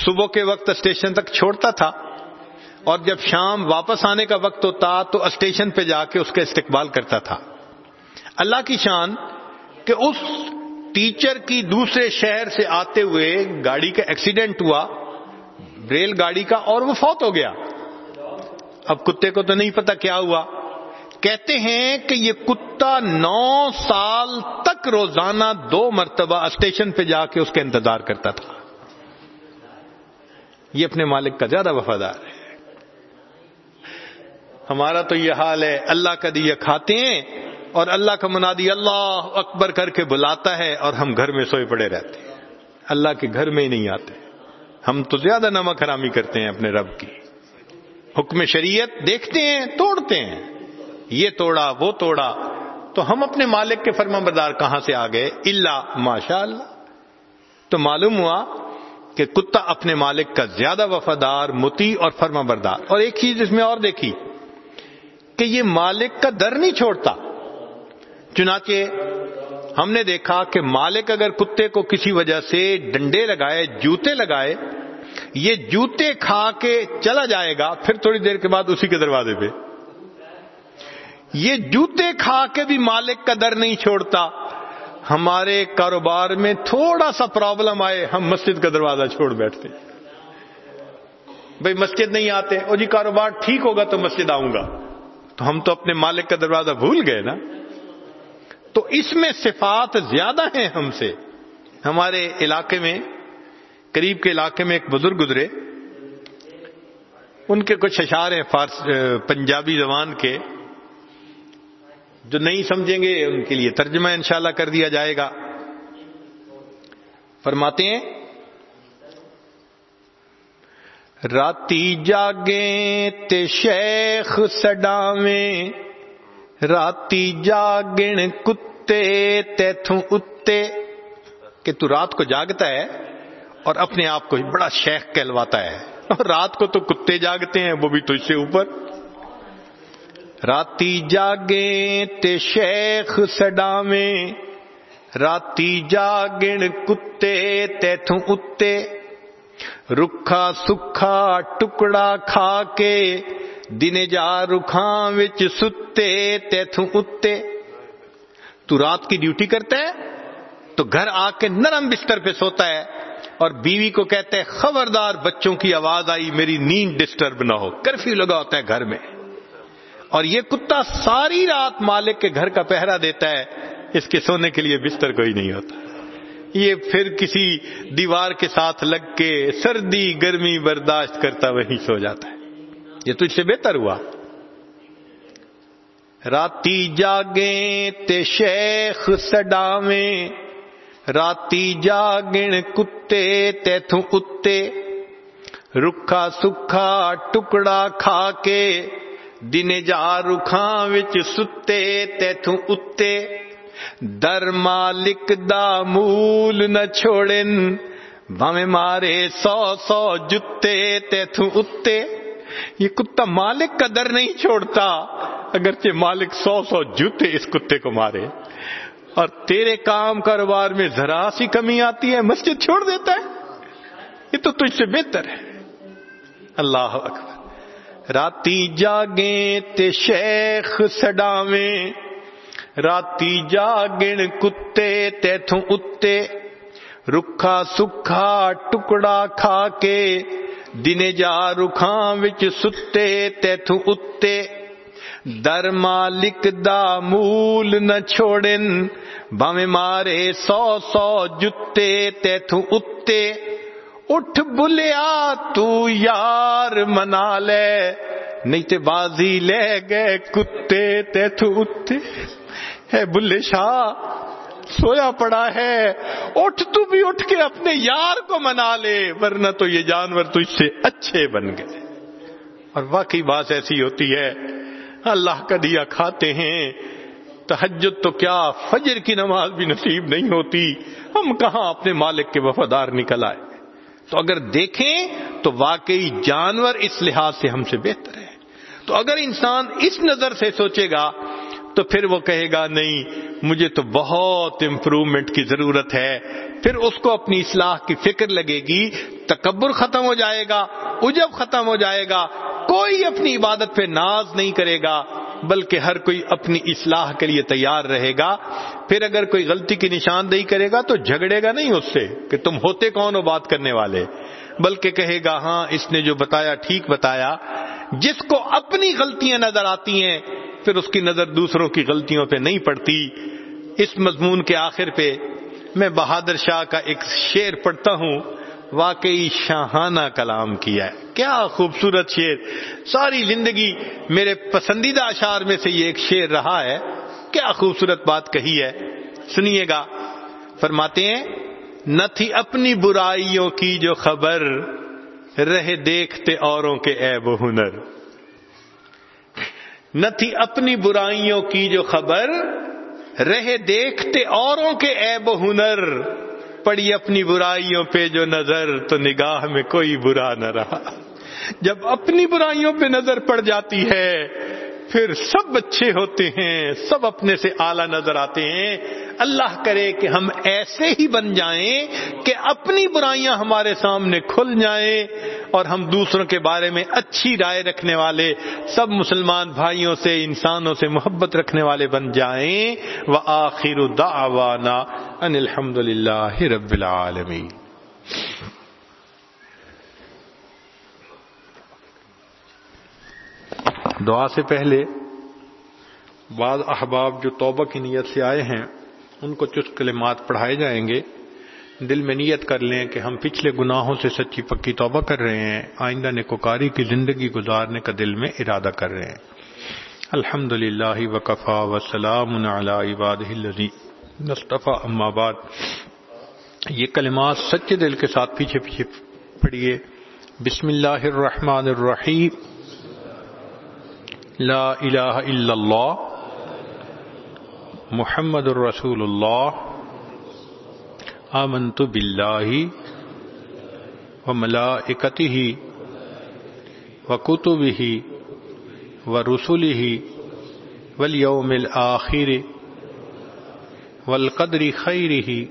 صبح کے وقت اسٹیشن تک چھوڑتا تھا۔ اور جب شام واپس آنے کا وقت ہوتا تو اسٹیشن پہ جا کے اس کا استقبال کرتا تھا۔ اللہ کی شان کہ اس ٹیچر کی دوسرے شہر سے آتے ہوئے گاڑی کا ایکسیڈنٹ ہوا، ریل گاڑی کا اور وہ فوت ہو گیا۔ اب کتے کو تو نہیں پتا کیا ہوا۔ کہتے ہیں کہ یہ کتا نو سال تک روزانہ دو مرتبہ اسٹیشن پہ جا کے اس کا انتظار کرتا تھا۔ یہ اپنے مالک کا زیادہ وفادار ہے۔ ہمارا تو یہ حال ہے، اللہ کا دیا کھاتے ہیں اور اللہ کا منادی اللہ اکبر کر کے بلاتا ہے اور ہم گھر میں سوئے پڑے رہتے ہیں۔ اللہ کے گھر میں ہی نہیں آتے۔ ہم تو زیادہ نمک حرامی کرتے ہیں اپنے رب کی۔ حکم شریعت دیکھتے ہیں، توڑتے ہیں۔ یہ توڑا، وہ توڑا۔ تو ہم اپنے مالک کے فرما بردار کہاں سے آ گئے؟ اللہ ماشاء اللہ تو معلوم ہوا کہ کتا اپنے مالک کا زیادہ وفادار، متی اور فرما بردار اور ایک چیز اس میں اور دیکھی۔ کہ یہ مالک کا در نہیں چھوڑتا۔ چنانچہ ہم نے دیکھا کہ مالک اگر کتے کو کسی وجہ سے ڈنڈے لگائے، جوتے لگائے، یہ جوتے کھا کے چلا جائے گا، پھر تھوڑی دیر کے بعد اسی کے دروازے پہ۔ یہ جوتے کھا کے بھی مالک کا در نہیں چھوڑتا۔ ہمارے کاروبار میں تھوڑا سا پرابلم آئے، ہم مسجد کا دروازہ چھوڑ بیٹھتے۔ بھائی مسجد نہیں آتے اور جی کاروبار ٹھیک ہوگا تو مسجد آؤں گا۔ تو ہم تو اپنے مالک کا دروازہ بھول گئے نا؟ تو اس میں صفات زیادہ ہیں ہم سے۔ ہمارے علاقے میں، قریب کے علاقے میں ایک بزرگ گزرے۔ ان کے کچھ اشعار ہیں فارس پنجابی زبان کے۔ جو نہیں سمجھیں گے، ان کے لیے ترجمہ انشاءاللہ کر دیا جائے گا۔ فرماتے ہیں راتی جاگیں تے شیخ سڈاویں راتی جاگن کتے تیتھوں اتے کہ تو رات کو جاگتا ہے اور اپنے آپ کو بڑا شیخ کہلواتا ہے اور رات کو تو کتے جاگتے ہیں وہ بھی تو اس سے اوپر راتی جاگیں تے شیخ سڈاویں راتی جاگن کتے تیتھوں اتے رکھا سکھا ٹکڑا کھا کے دن جا رکھاں وچ ستے تیتھوں اتے تو رات کی ڈیوٹی کرتا ہے تو گھر آ کے نرم بستر پہ سوتا ہے اور بیوی کو کہتے ہیں خبردار بچوں کی آواز آئی میری نیند ڈسٹرب نہ ہو کرفیو لگا ہوتا ہے گھر میں اور یہ کتا ساری رات مالک کے گھر کا پہرا دیتا ہے اس کے سونے کے لیے بستر کوئی نہیں ہوتا یہ پھر کسی دیوار کے ساتھ لگ کے سردی گرمی برداشت کرتا وہی سو جاتا ہے۔ یہ تجھ سے بہتر ہوا۔ راتی جاگیں تے شیخ سڈاویں، راتی جاگن کتے تیتھوں اتے رکھا سکھا ٹکڑا کھا کے، دن جا رکھاں وچ ستے تیتھوں اتے۔ در مالک دا مول نہ چھوڑن۔ بھاویں مارے سو سو جتے تیتھوں اتے۔ یہ کتا مالک کا در نہیں چھوڑتا، اگرچہ مالک سو سو جوتے اس کتے کو مارے۔ اور تیرے کام کاروبار میں ذرا سی کمی آتی ہے، مسجد چھوڑ دیتا ہے۔ یہ تو تجھ سے بہتر ہے۔ اللہ اکبر۔ راتی جاگیں تے شیخ سڈاویں۔ راتی جاگن کتے تیتھوں اتے رکھا سکھا ٹکڑا کھا کے دن جا رکھاں وچ ستے تیتھوں اتے در مالک دا مول نہ چھوڑن باویں مارے سو سو جتے تیتھوں اتے اٹھ بلیا تو یار منا لے نہیں تے بازی لے گئے کتے تیتھوں اتے ہے بلے شاہ، سویا پڑا ہے۔ اٹھ تو بھی اٹھ کے اپنے یار کو منا لے، ورنہ تو یہ جانور تجھ سے اچھے بن گئے۔ اور واقعی بات ایسی ہوتی ہے، اللہ کا دیا کھاتے ہیں۔ تحجد تو کیا فجر کی نماز بھی نصیب نہیں ہوتی۔ ہم کہاں اپنے مالک کے وفادار نکل آئے؟ تو اگر دیکھیں تو واقعی جانور اس لحاظ سے ہم سے بہتر ہے۔ تو اگر انسان اس نظر سے سوچے گا تو پھر وہ کہے گا، نہیں، مجھے تو بہت امپروومنٹ کی ضرورت ہے. پھر اس کو اپنی اصلاح کی فکر لگے گی، تکبر ختم ہو جائے گا اجب ختم ہو جائے گا، کوئی اپنی عبادت پہ ناز نہیں کرے گا، بلکہ ہر کوئی اپنی اصلاح کے لیے تیار رہے گا۔ پھر اگر کوئی غلطی کی نشاندہی کرے گا تو جھگڑے گا نہیں اس سے کہ تم ہوتے کون ہو بات کرنے والے، بلکہ کہے گا ہاں اس نے جو بتایا ٹھیک بتایا۔ جس کو اپنی غلطیاں نظر آتی ہیں پھر اس کی نظر دوسروں کی غلطیوں پہ نہیں پڑتی۔ اس مضمون کے آخر پہ میں بہادر شاہ کا ایک شعر پڑھتا ہوں۔ واقعی شاہانہ کلام کیا ہے۔ کیا خوبصورت شعر۔ ساری زندگی میرے پسندیدہ اشعار میں سے یہ ایک شعر رہا ہے۔ کیا خوبصورت بات کہی ہے۔ سنیے گا۔ فرماتے ہیں، نہ تھی اپنی برائیوں کی جو خبر، رہے دیکھتے اوروں کے عیب و ہنر۔ نہ تھی اپنی برائیوں کی جو خبر، رہے دیکھتے اوروں کے عیب و ہنر۔ پڑی اپنی برائیوں پہ جو نظر، تو نگاہ میں کوئی برا نہ رہا۔ جب اپنی برائیوں پہ نظر پڑ جاتی ہے پھر سب اچھے ہوتے ہیں، سب اپنے سے اعلی نظر آتے ہیں۔ اللہ کرے کہ ہم ایسے ہی بن جائیں کہ اپنی برائیاں ہمارے سامنے کھل جائیں اور ہم دوسروں کے بارے میں اچھی رائے رکھنے والے، سب مسلمان بھائیوں سے، انسانوں سے محبت رکھنے والے بن جائیں۔ وہ آخر دعوانا ان الحمد للہ رب العالمین۔ دعا سے پہلے بعض احباب جو توبہ کی نیت سے آئے ہیں، ان کو چست کلمات پڑھائے جائیں گے۔ دل میں نیت کر لیں کہ ہم پچھلے گناہوں سے سچی پکی توبہ کر رہے ہیں، آئندہ نکوکاری کی زندگی گزارنے کا دل میں ارادہ کر رہے ہیں۔ الحمد للہ وکفا وسلام مصطفیٰ اماباد یہ کلمات سچے دل کے ساتھ پیچھے پیچھے پڑھیے۔ بسم اللہ الرحمن الرحیم۔ لا الہ الا اللہ محمد الرسول اللہ آمنت باللہ وملائکته وکتبه ورسله واليوم الآخر والقدر خيره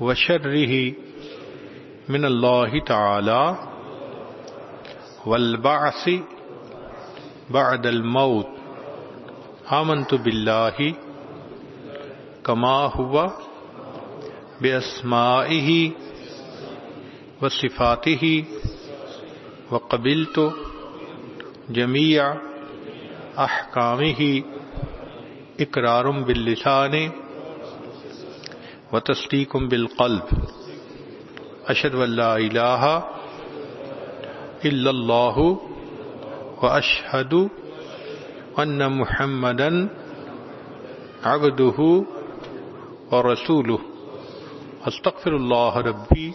وشره من الله تعالى والبعث بعد الموت. آمنت باللہ کما ہوا بے اسماعی و صفاتی و قبل تو جمیع احکامی ہی اقرارم باللسان و تصدیقم بالقلب اشد اللہ الہ الا اللہ و ان محمدن عبده ورسوله. استغفر اللہ ربی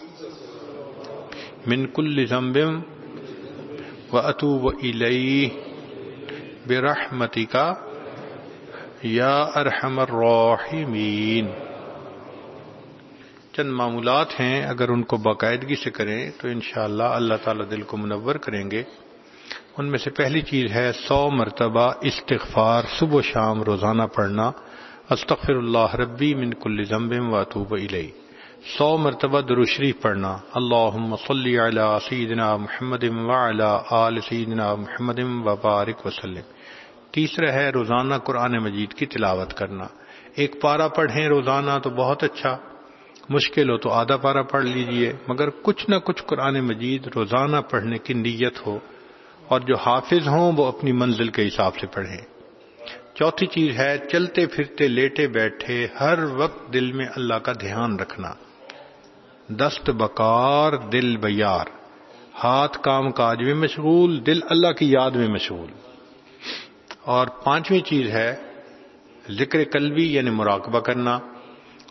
من كل ذنب واتوب الیہ برحمتک یا ارحم الراحمین چند معمولات ہیں، اگر ان کو باقاعدگی سے کریں تو انشاءاللہ اللہ تعالی دل کو منور کریں گے۔ ان میں سے پہلی چیز ہے سو مرتبہ استغفار، صبح و شام روزانہ پڑھنا استغفر اللہ ربی من کل ذنب واتوب الیہ۔ سو مرتبہ دروشریف پڑھنا، اللہم صلی علی سیدنا محمد وعلی آل سیدنا محمد وبارک وسلم۔ تیسرا ہے روزانہ قرآن مجید کی تلاوت کرنا۔ ایک پارا پڑھیں روزانہ تو بہت اچھا مشکل ہو تو آدھا پارا پڑھ لیجیے، مگر کچھ نہ کچھ قرآن مجید روزانہ پڑھنے کی نیت ہو۔ اور جو حافظ ہوں وہ اپنی منزل کے حساب سے پڑھیں۔ چوتھی چیز ہے، چلتے پھرتے، لیٹے بیٹھے، ہر وقت دل میں اللہ کا دھیان رکھنا۔ دست بکار، دل بیار۔ ہاتھ کام کاج میں مشغول، دل اللہ کی یاد میں مشغول۔ اور پانچویں چیز ہے، ذکر قلبی یعنی مراقبہ کرنا۔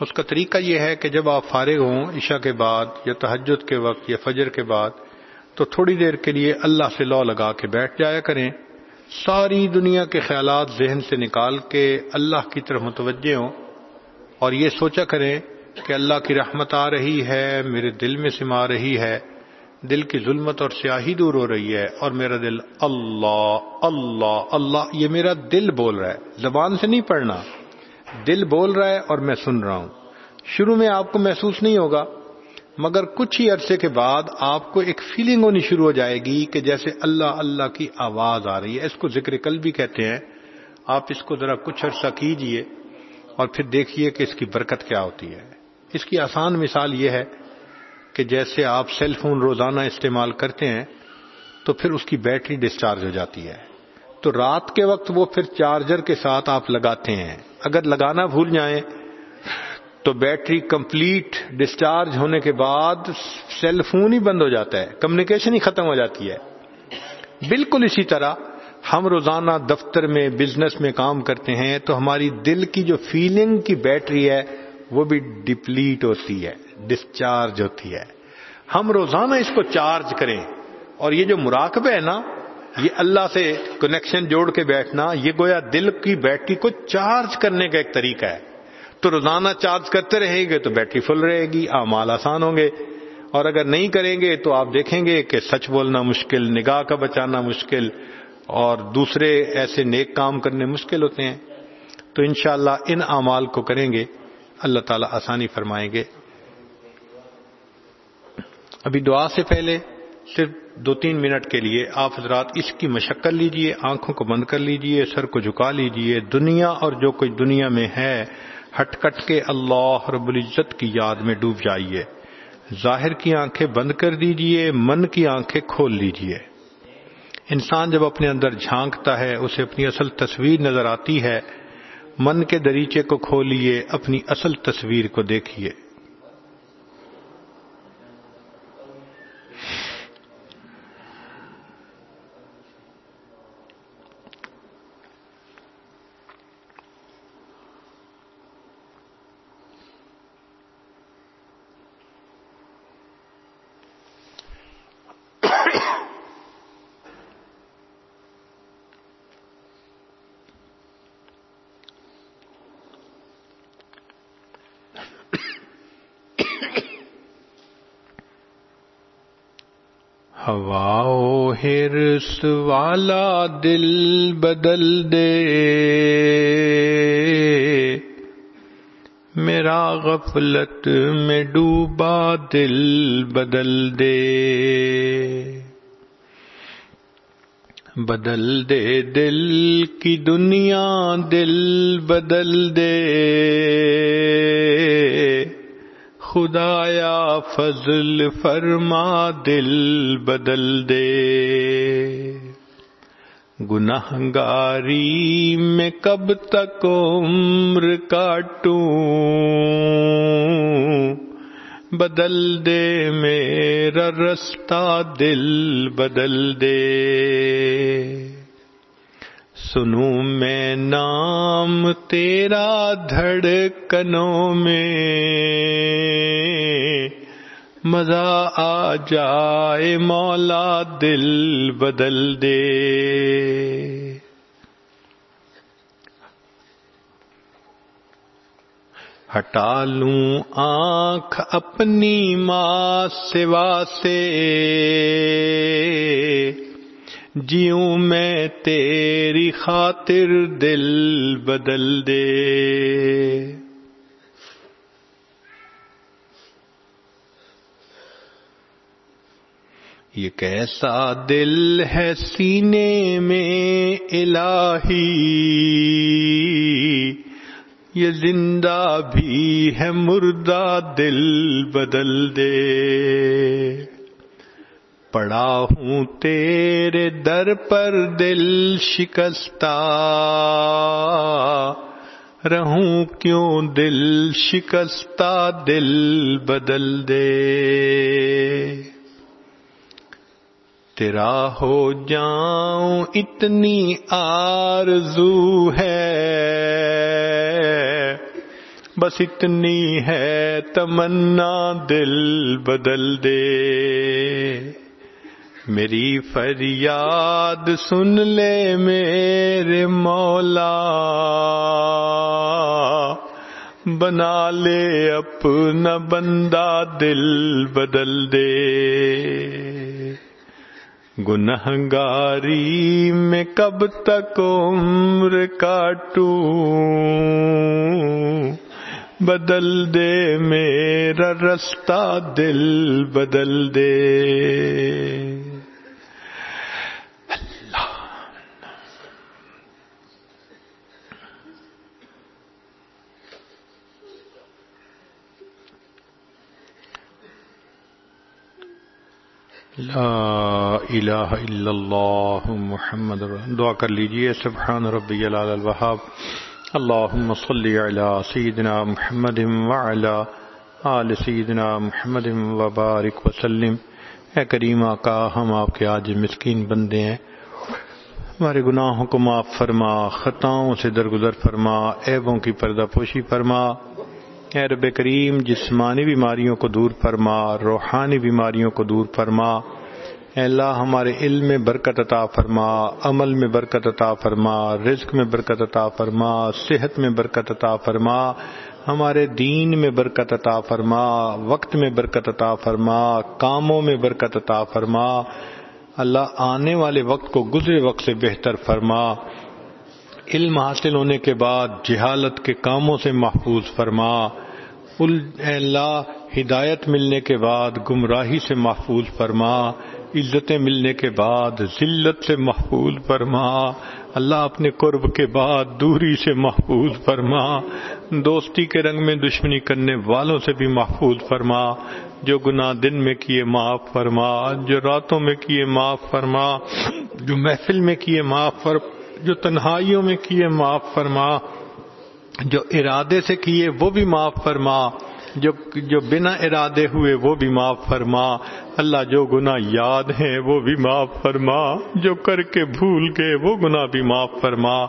اس کا طریقہ یہ ہے کہ جب آپ فارغ ہوں، عشاء کے بعد یا تہجد کے وقت یا فجر کے بعد تو تھوڑی دیر کے لیے اللہ سے لو لگا کے بیٹھ جایا کریں۔ ساری دنیا کے خیالات ذہن سے نکال کے اللہ کی طرف متوجہ ہوں اور یہ سوچا کریں کہ اللہ کی رحمت آ رہی ہے، میرے دل میں سما رہی ہے۔ دل کی ظلمت اور سیاہی دور ہو رہی ہے اور میرا دل اللہ اللہ اللہ، یہ میرا دل بول رہا ہے۔ زبان سے نہیں پڑھنا۔ دل بول رہا ہے اور میں سن رہا ہوں۔ شروع میں آپ کو محسوس نہیں ہوگا۔ مگر کچھ ہی عرصے کے بعد آپ کو ایک فیلنگ ہونی شروع ہو جائے گی کہ جیسے اللہ اللہ کی آواز آ رہی ہے۔ اس کو ذکر کل بھی کہتے ہیں۔ آپ اس کو ذرا کچھ عرصہ کیجیے اور پھر دیکھیے کہ اس کی برکت کیا ہوتی ہے۔ اس کی آسان مثال یہ ہے کہ جیسے آپ سیل فون روزانہ استعمال کرتے ہیں تو پھر اس کی بیٹری ڈسچارج ہو جاتی ہے۔ تو رات کے وقت وہ پھر چارجر کے ساتھ آپ لگاتے ہیں۔ اگر لگانا بھول جائیں تو بیٹری کمپلیٹ ڈسچارج ہونے کے بعد سیل فون ہی بند ہو جاتا ہے، کمیونیکیشن ہی ختم ہو جاتی ہے۔ بالکل اسی طرح ہم روزانہ دفتر میں، بزنس میں کام کرتے ہیں تو ہماری دل کی جو فیلنگ کی بیٹری ہے، وہ بھی ڈپلیٹ ہوتی ہے، ڈسچارج ہوتی ہے۔ ہم روزانہ اس کو چارج کریں اور یہ جو مراقبہ ہے نا، یہ اللہ سے کنیکشن جوڑ کے بیٹھنا، یہ گویا دل کی بیٹری کو چارج کرنے کا ایک طریقہ ہے۔ تو روزانہ چارج کرتے رہیں گے تو بیٹری فل رہے گی، اعمال آسان ہوں گے۔ اور اگر نہیں کریں گے تو آپ دیکھیں گے کہ سچ بولنا مشکل، نگاہ کا بچانا مشکل، اور دوسرے ایسے نیک کام کرنے مشکل ہوتے ہیں۔ تو انشاءاللہ ان اعمال کو کریں گے، اللہ تعالیٰ آسانی فرمائیں گے۔ ابھی دعا سے پہلے صرف دو تین منٹ کے لیے آپ حضرات اس کی مشقت لیجیے، آنکھوں کو بند کر لیجیے، سر کو جھکا لیجیے، دنیا اور جو کوئی دنیا میں ہے ہٹ کٹ کے اللہ رب العزت کی یاد میں ڈوب جائیے۔ ظاہر کی آنکھیں بند کر دیجیے، من کی آنکھیں کھول لیجیے۔ انسان جب اپنے اندر جھانکتا ہے، اسے اپنی اصل تصویر نظر آتی ہے۔ من کے دریچے کو کھولیے، اپنی اصل تصویر کو دیکھیے ہوا والا دل بدل دے۔ میرا غفلت میں ڈوبا دل بدل دے۔ بدل دے دل کی دنیا دل بدل دے۔ خدایا فضل فرما، دل بدل دے۔ گناہ گاری میں کب تک عمر کاٹوں؟ بدل دے میرا رستہ، دل بدل دے۔ سنوں میں نام تیرا دھڑکنوں میں۔ مزہ آ جائے مولا، دل بدل دے۔ ہٹا لوں آنکھ اپنی ماں سوا سے۔ جیوں میں تیری خاطر دل بدل دے۔ یہ کیسا دل ہے سینے میں الہی۔ یہ زندہ بھی ہے مردہ دل بدل دے۔ پڑا ہوں تیرے در پر دل شکستہ۔ رہوں کیوں دل شکستہ، دل بدل دے۔ تیرا ہو جاؤں اتنی آرزو ہے۔ بس اتنی ہے تمنا، دل بدل دے۔ میری فریاد سن لے میرے مولا بنا لے اپنا بندہ دل بدل دے گنہگاری میں کب تک عمر کاٹوں؟ بدل دے میرا رستہ دل بدل دے۔ لا الہ الا اللہ محمد دعا کر لیجیے، سبحان ربی العلی الوہاب. اللہم صلی علی سیدنا محمد وعلا آل سیدنا محمد وبارک وسلم. اے کریم آقا، ہم آپ کے آج مسکین بندے ہیں۔ ہمارے گناہوں کو معاف فرما، خطاؤں سے درگزر فرما، عیبوں کی پردہ پوشی فرما۔ اے رب کریم، جسمانی بیماریوں کو دور فرما، روحانی بیماریوں کو دور فرما۔ اے اللہ، ہمارے علم میں برکت عطا فرما، عمل میں برکت عطا فرما، رزق میں برکت عطا فرما، صحت میں برکت عطا فرما۔ ہمارے دین میں برکت عطا فرما، وقت میں برکت عطا فرما، کاموں میں برکت عطا فرما۔ اللہ آنے والے وقت کو گزرے وقت سے بہتر فرما۔ علم حاصل ہونے کے بعد جہالت کے کاموں سے محفوظ فرما اے اللہ، ہدایت ملنے کے بعد گمراہی سے محفوظ فرما، عزتیں ملنے کے بعد ذلت سے محفوظ فرما، اللہ اپنے قرب کے بعد دوری سے محفوظ فرما، دوستی کے رنگ میں دشمنی کرنے والوں سے بھی محفوظ فرما، جو گناہ دن میں کیے معاف فرما، جو راتوں میں کیے معاف فرما، جو محفل میں کیے معاف فرما جو تنہائیوں میں کیے معاف فرما، جو ارادے سے کیے وہ بھی معاف فرما، جو جو بنا ارادے ہوئے وہ بھی معاف فرما۔ اللہ جو گناہ یاد ہیں وہ بھی معاف فرما، جو کر کے بھول گئے وہ گناہ بھی معاف فرما۔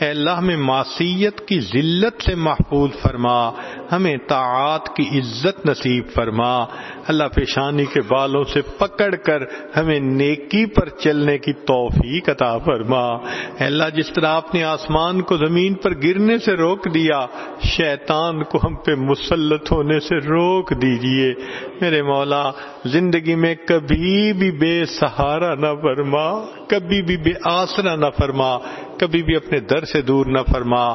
اے اللہ میں معصیت کی ذلت سے محفوظ فرما، ہمیں طاعات کی عزت نصیب فرما۔ اللہ پیشانی کے بالوں سے پکڑ کر ہمیں نیکی پر چلنے کی توفیق عطا فرما۔ اے اللہ، جس طرح آپ نے آسمان کو زمین پر گرنے سے روک دیا، شیطان کو ہم پہ مسلط ہونے سے روک دیجیے۔ میرے مولا، زندگی میں کبھی بھی بے سہارا نہ فرما، کبھی بھی بے آسرا نہ فرما۔ کبھی بھی اپنے در سے دور نہ فرما۔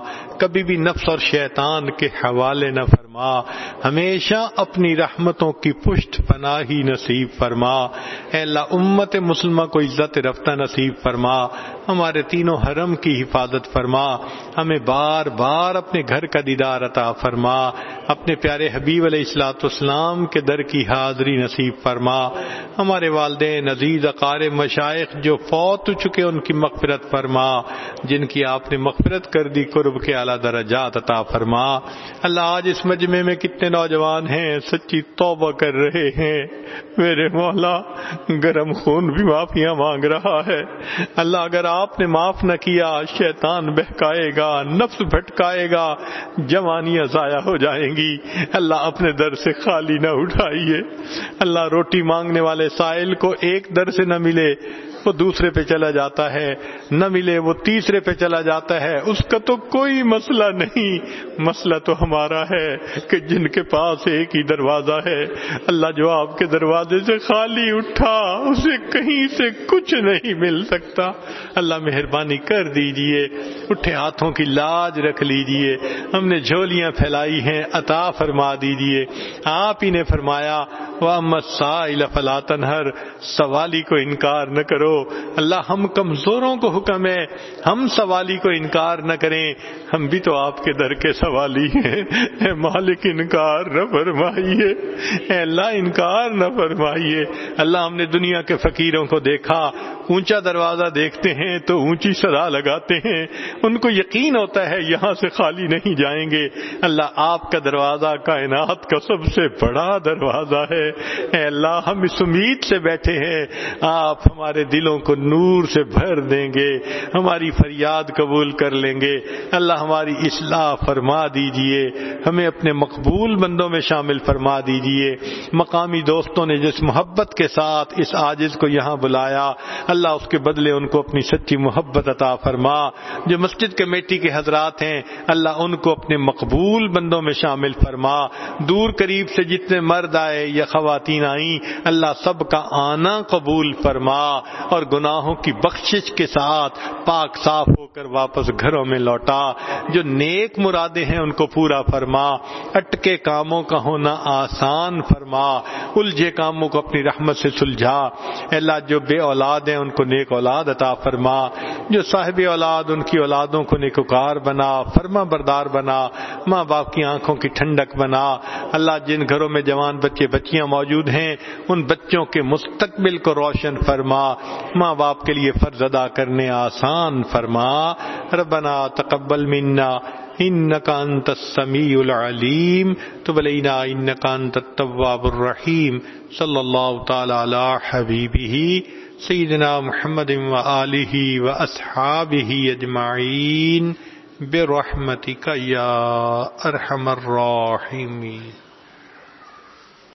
کبھی بھی نفس اور شیطان کے حوالے نہ فرما۔ ہمیشہ اپنی رحمتوں کی پشت پناہی نصیب فرما۔ اے اللہ، امت مسلمہ کو عزت رفتہ نصیب فرما۔ ہمارے تینوں حرم کی حفاظت فرما۔ ہمیں بار بار اپنے گھر کا دیدار عطا فرما۔ اپنے پیارے حبیب علیہ السلاۃ اسلام کے در کی حاضری نصیب فرما۔ ہمارے والدین، عزیز اقار مشائق جو فوت ہو چکے ان کی مغفرت فرما۔ جن کی آپ نے مغفرت کر دی قرب کے اعلیٰ درجات عطا فرما۔ اللہ آج اس مجمع میں کتنے نوجوان ہیں، سچی توبہ کر رہے ہیں۔ میرے مولا، گرم خون بھی معافیاں مانگ رہا ہے۔ اللہ اگر آپ نے معاف نہ کیا، شیطان بہکائے گا، نفس بھٹکائے گا، جوانیاں ضائع ہو جائیں گی۔ اللہ اپنے در سے خالی نہ اٹھائیے۔ اللہ روٹی مانگنے والے سائل کو ایک در سے نہ ملے۔ وہ دوسرے پہ چلا جاتا ہے، نہ ملے وہ تیسرے پہ چلا جاتا ہے۔ اس کا تو کوئی مسئلہ نہیں، مسئلہ تو ہمارا ہے کہ جن کے پاس ایک ہی دروازہ ہے۔ اللہ جو آپ کے دروازے سے خالی اٹھا، اسے کہیں سے کچھ نہیں مل سکتا۔ اللہ مہربانی کر دیجیے، اٹھے ہاتھوں کی لاج رکھ لیجیے۔ ہم نے جھولیاں پھیلائی ہیں، عطا فرما دیجیے۔ آپ ہی نے فرمایا وہ مسائل فلاطن ہر سوالی کو انکار نہ کرو۔ اللہ ہم کمزوروں کو حکم ہے۔ ہم سوالی کو انکار نہ کریں۔ ہم بھی تو آپ کے در کے سوالی ہیں۔ اے مالک انکار نہ فرمائیے۔ اے اللہ انکار نہ فرمائیے۔ اللہ ہم نے دنیا کے فقیروں کو دیکھا۔ اونچا دروازہ دیکھتے ہیں تو اونچی صدا لگاتے ہیں۔ ان کو یقین ہوتا ہے یہاں سے خالی نہیں جائیں گے۔ اللہ آپ کا دروازہ کائنات کا سب سے بڑا دروازہ ہے۔ اے اللہ ہم اس امید سے بیٹھے ہیں۔ آپ ہمارے دل دلوں کو نور سے بھر دیں گے، ہماری فریاد قبول کر لیں گے۔ اللہ ہماری اصلاح فرما دیجیے۔ ہمیں اپنے مقبول بندوں میں شامل فرما دیجیے۔ مقامی دوستوں نے جس محبت کے ساتھ اس آجز کو یہاں بلایا، اللہ اس کے بدلے ان کو اپنی سچی محبت عطا فرما۔ جو مسجد کمیٹی کے حضرات ہیں، اللہ ان کو اپنے مقبول بندوں میں شامل فرما۔ دور قریب سے جتنے مرد آئے یا خواتین آئیں، اللہ سب کا آنا قبول فرما۔ اور گناہوں کی بخشش کے ساتھ پاک صاف ہو کر واپس گھروں میں لوٹا۔ جو نیک مرادیں ہیں ان کو پورا فرما۔ اٹکے کاموں کا ہونا آسان فرما۔ الجھے کاموں کو اپنی رحمت سے سلجھا۔ اللہ، جو بے اولاد ہیں ان کو نیک اولاد عطا فرما۔ جو صاحب اولاد، ان کی اولادوں کو نیکوکار بنا۔ فرما بردار بنا۔ ماں باپ کی آنکھوں کی ٹھنڈک بنا۔ اللہ، جن گھروں میں جوان بچے بچیاں موجود ہیں، ان بچوں کے مستقبل کو روشن فرما۔ ماں باپ کے لیے فرض ادا کرنے آسان فرما، ربنا تقبل منا انك انت السميع العليم تب علينا انك انت التواب الرحيم صلى الله تعالى على حبيبه سيدنا محمد وآله وأصحابه أجمعين برحمتك يا أرحم الراحمين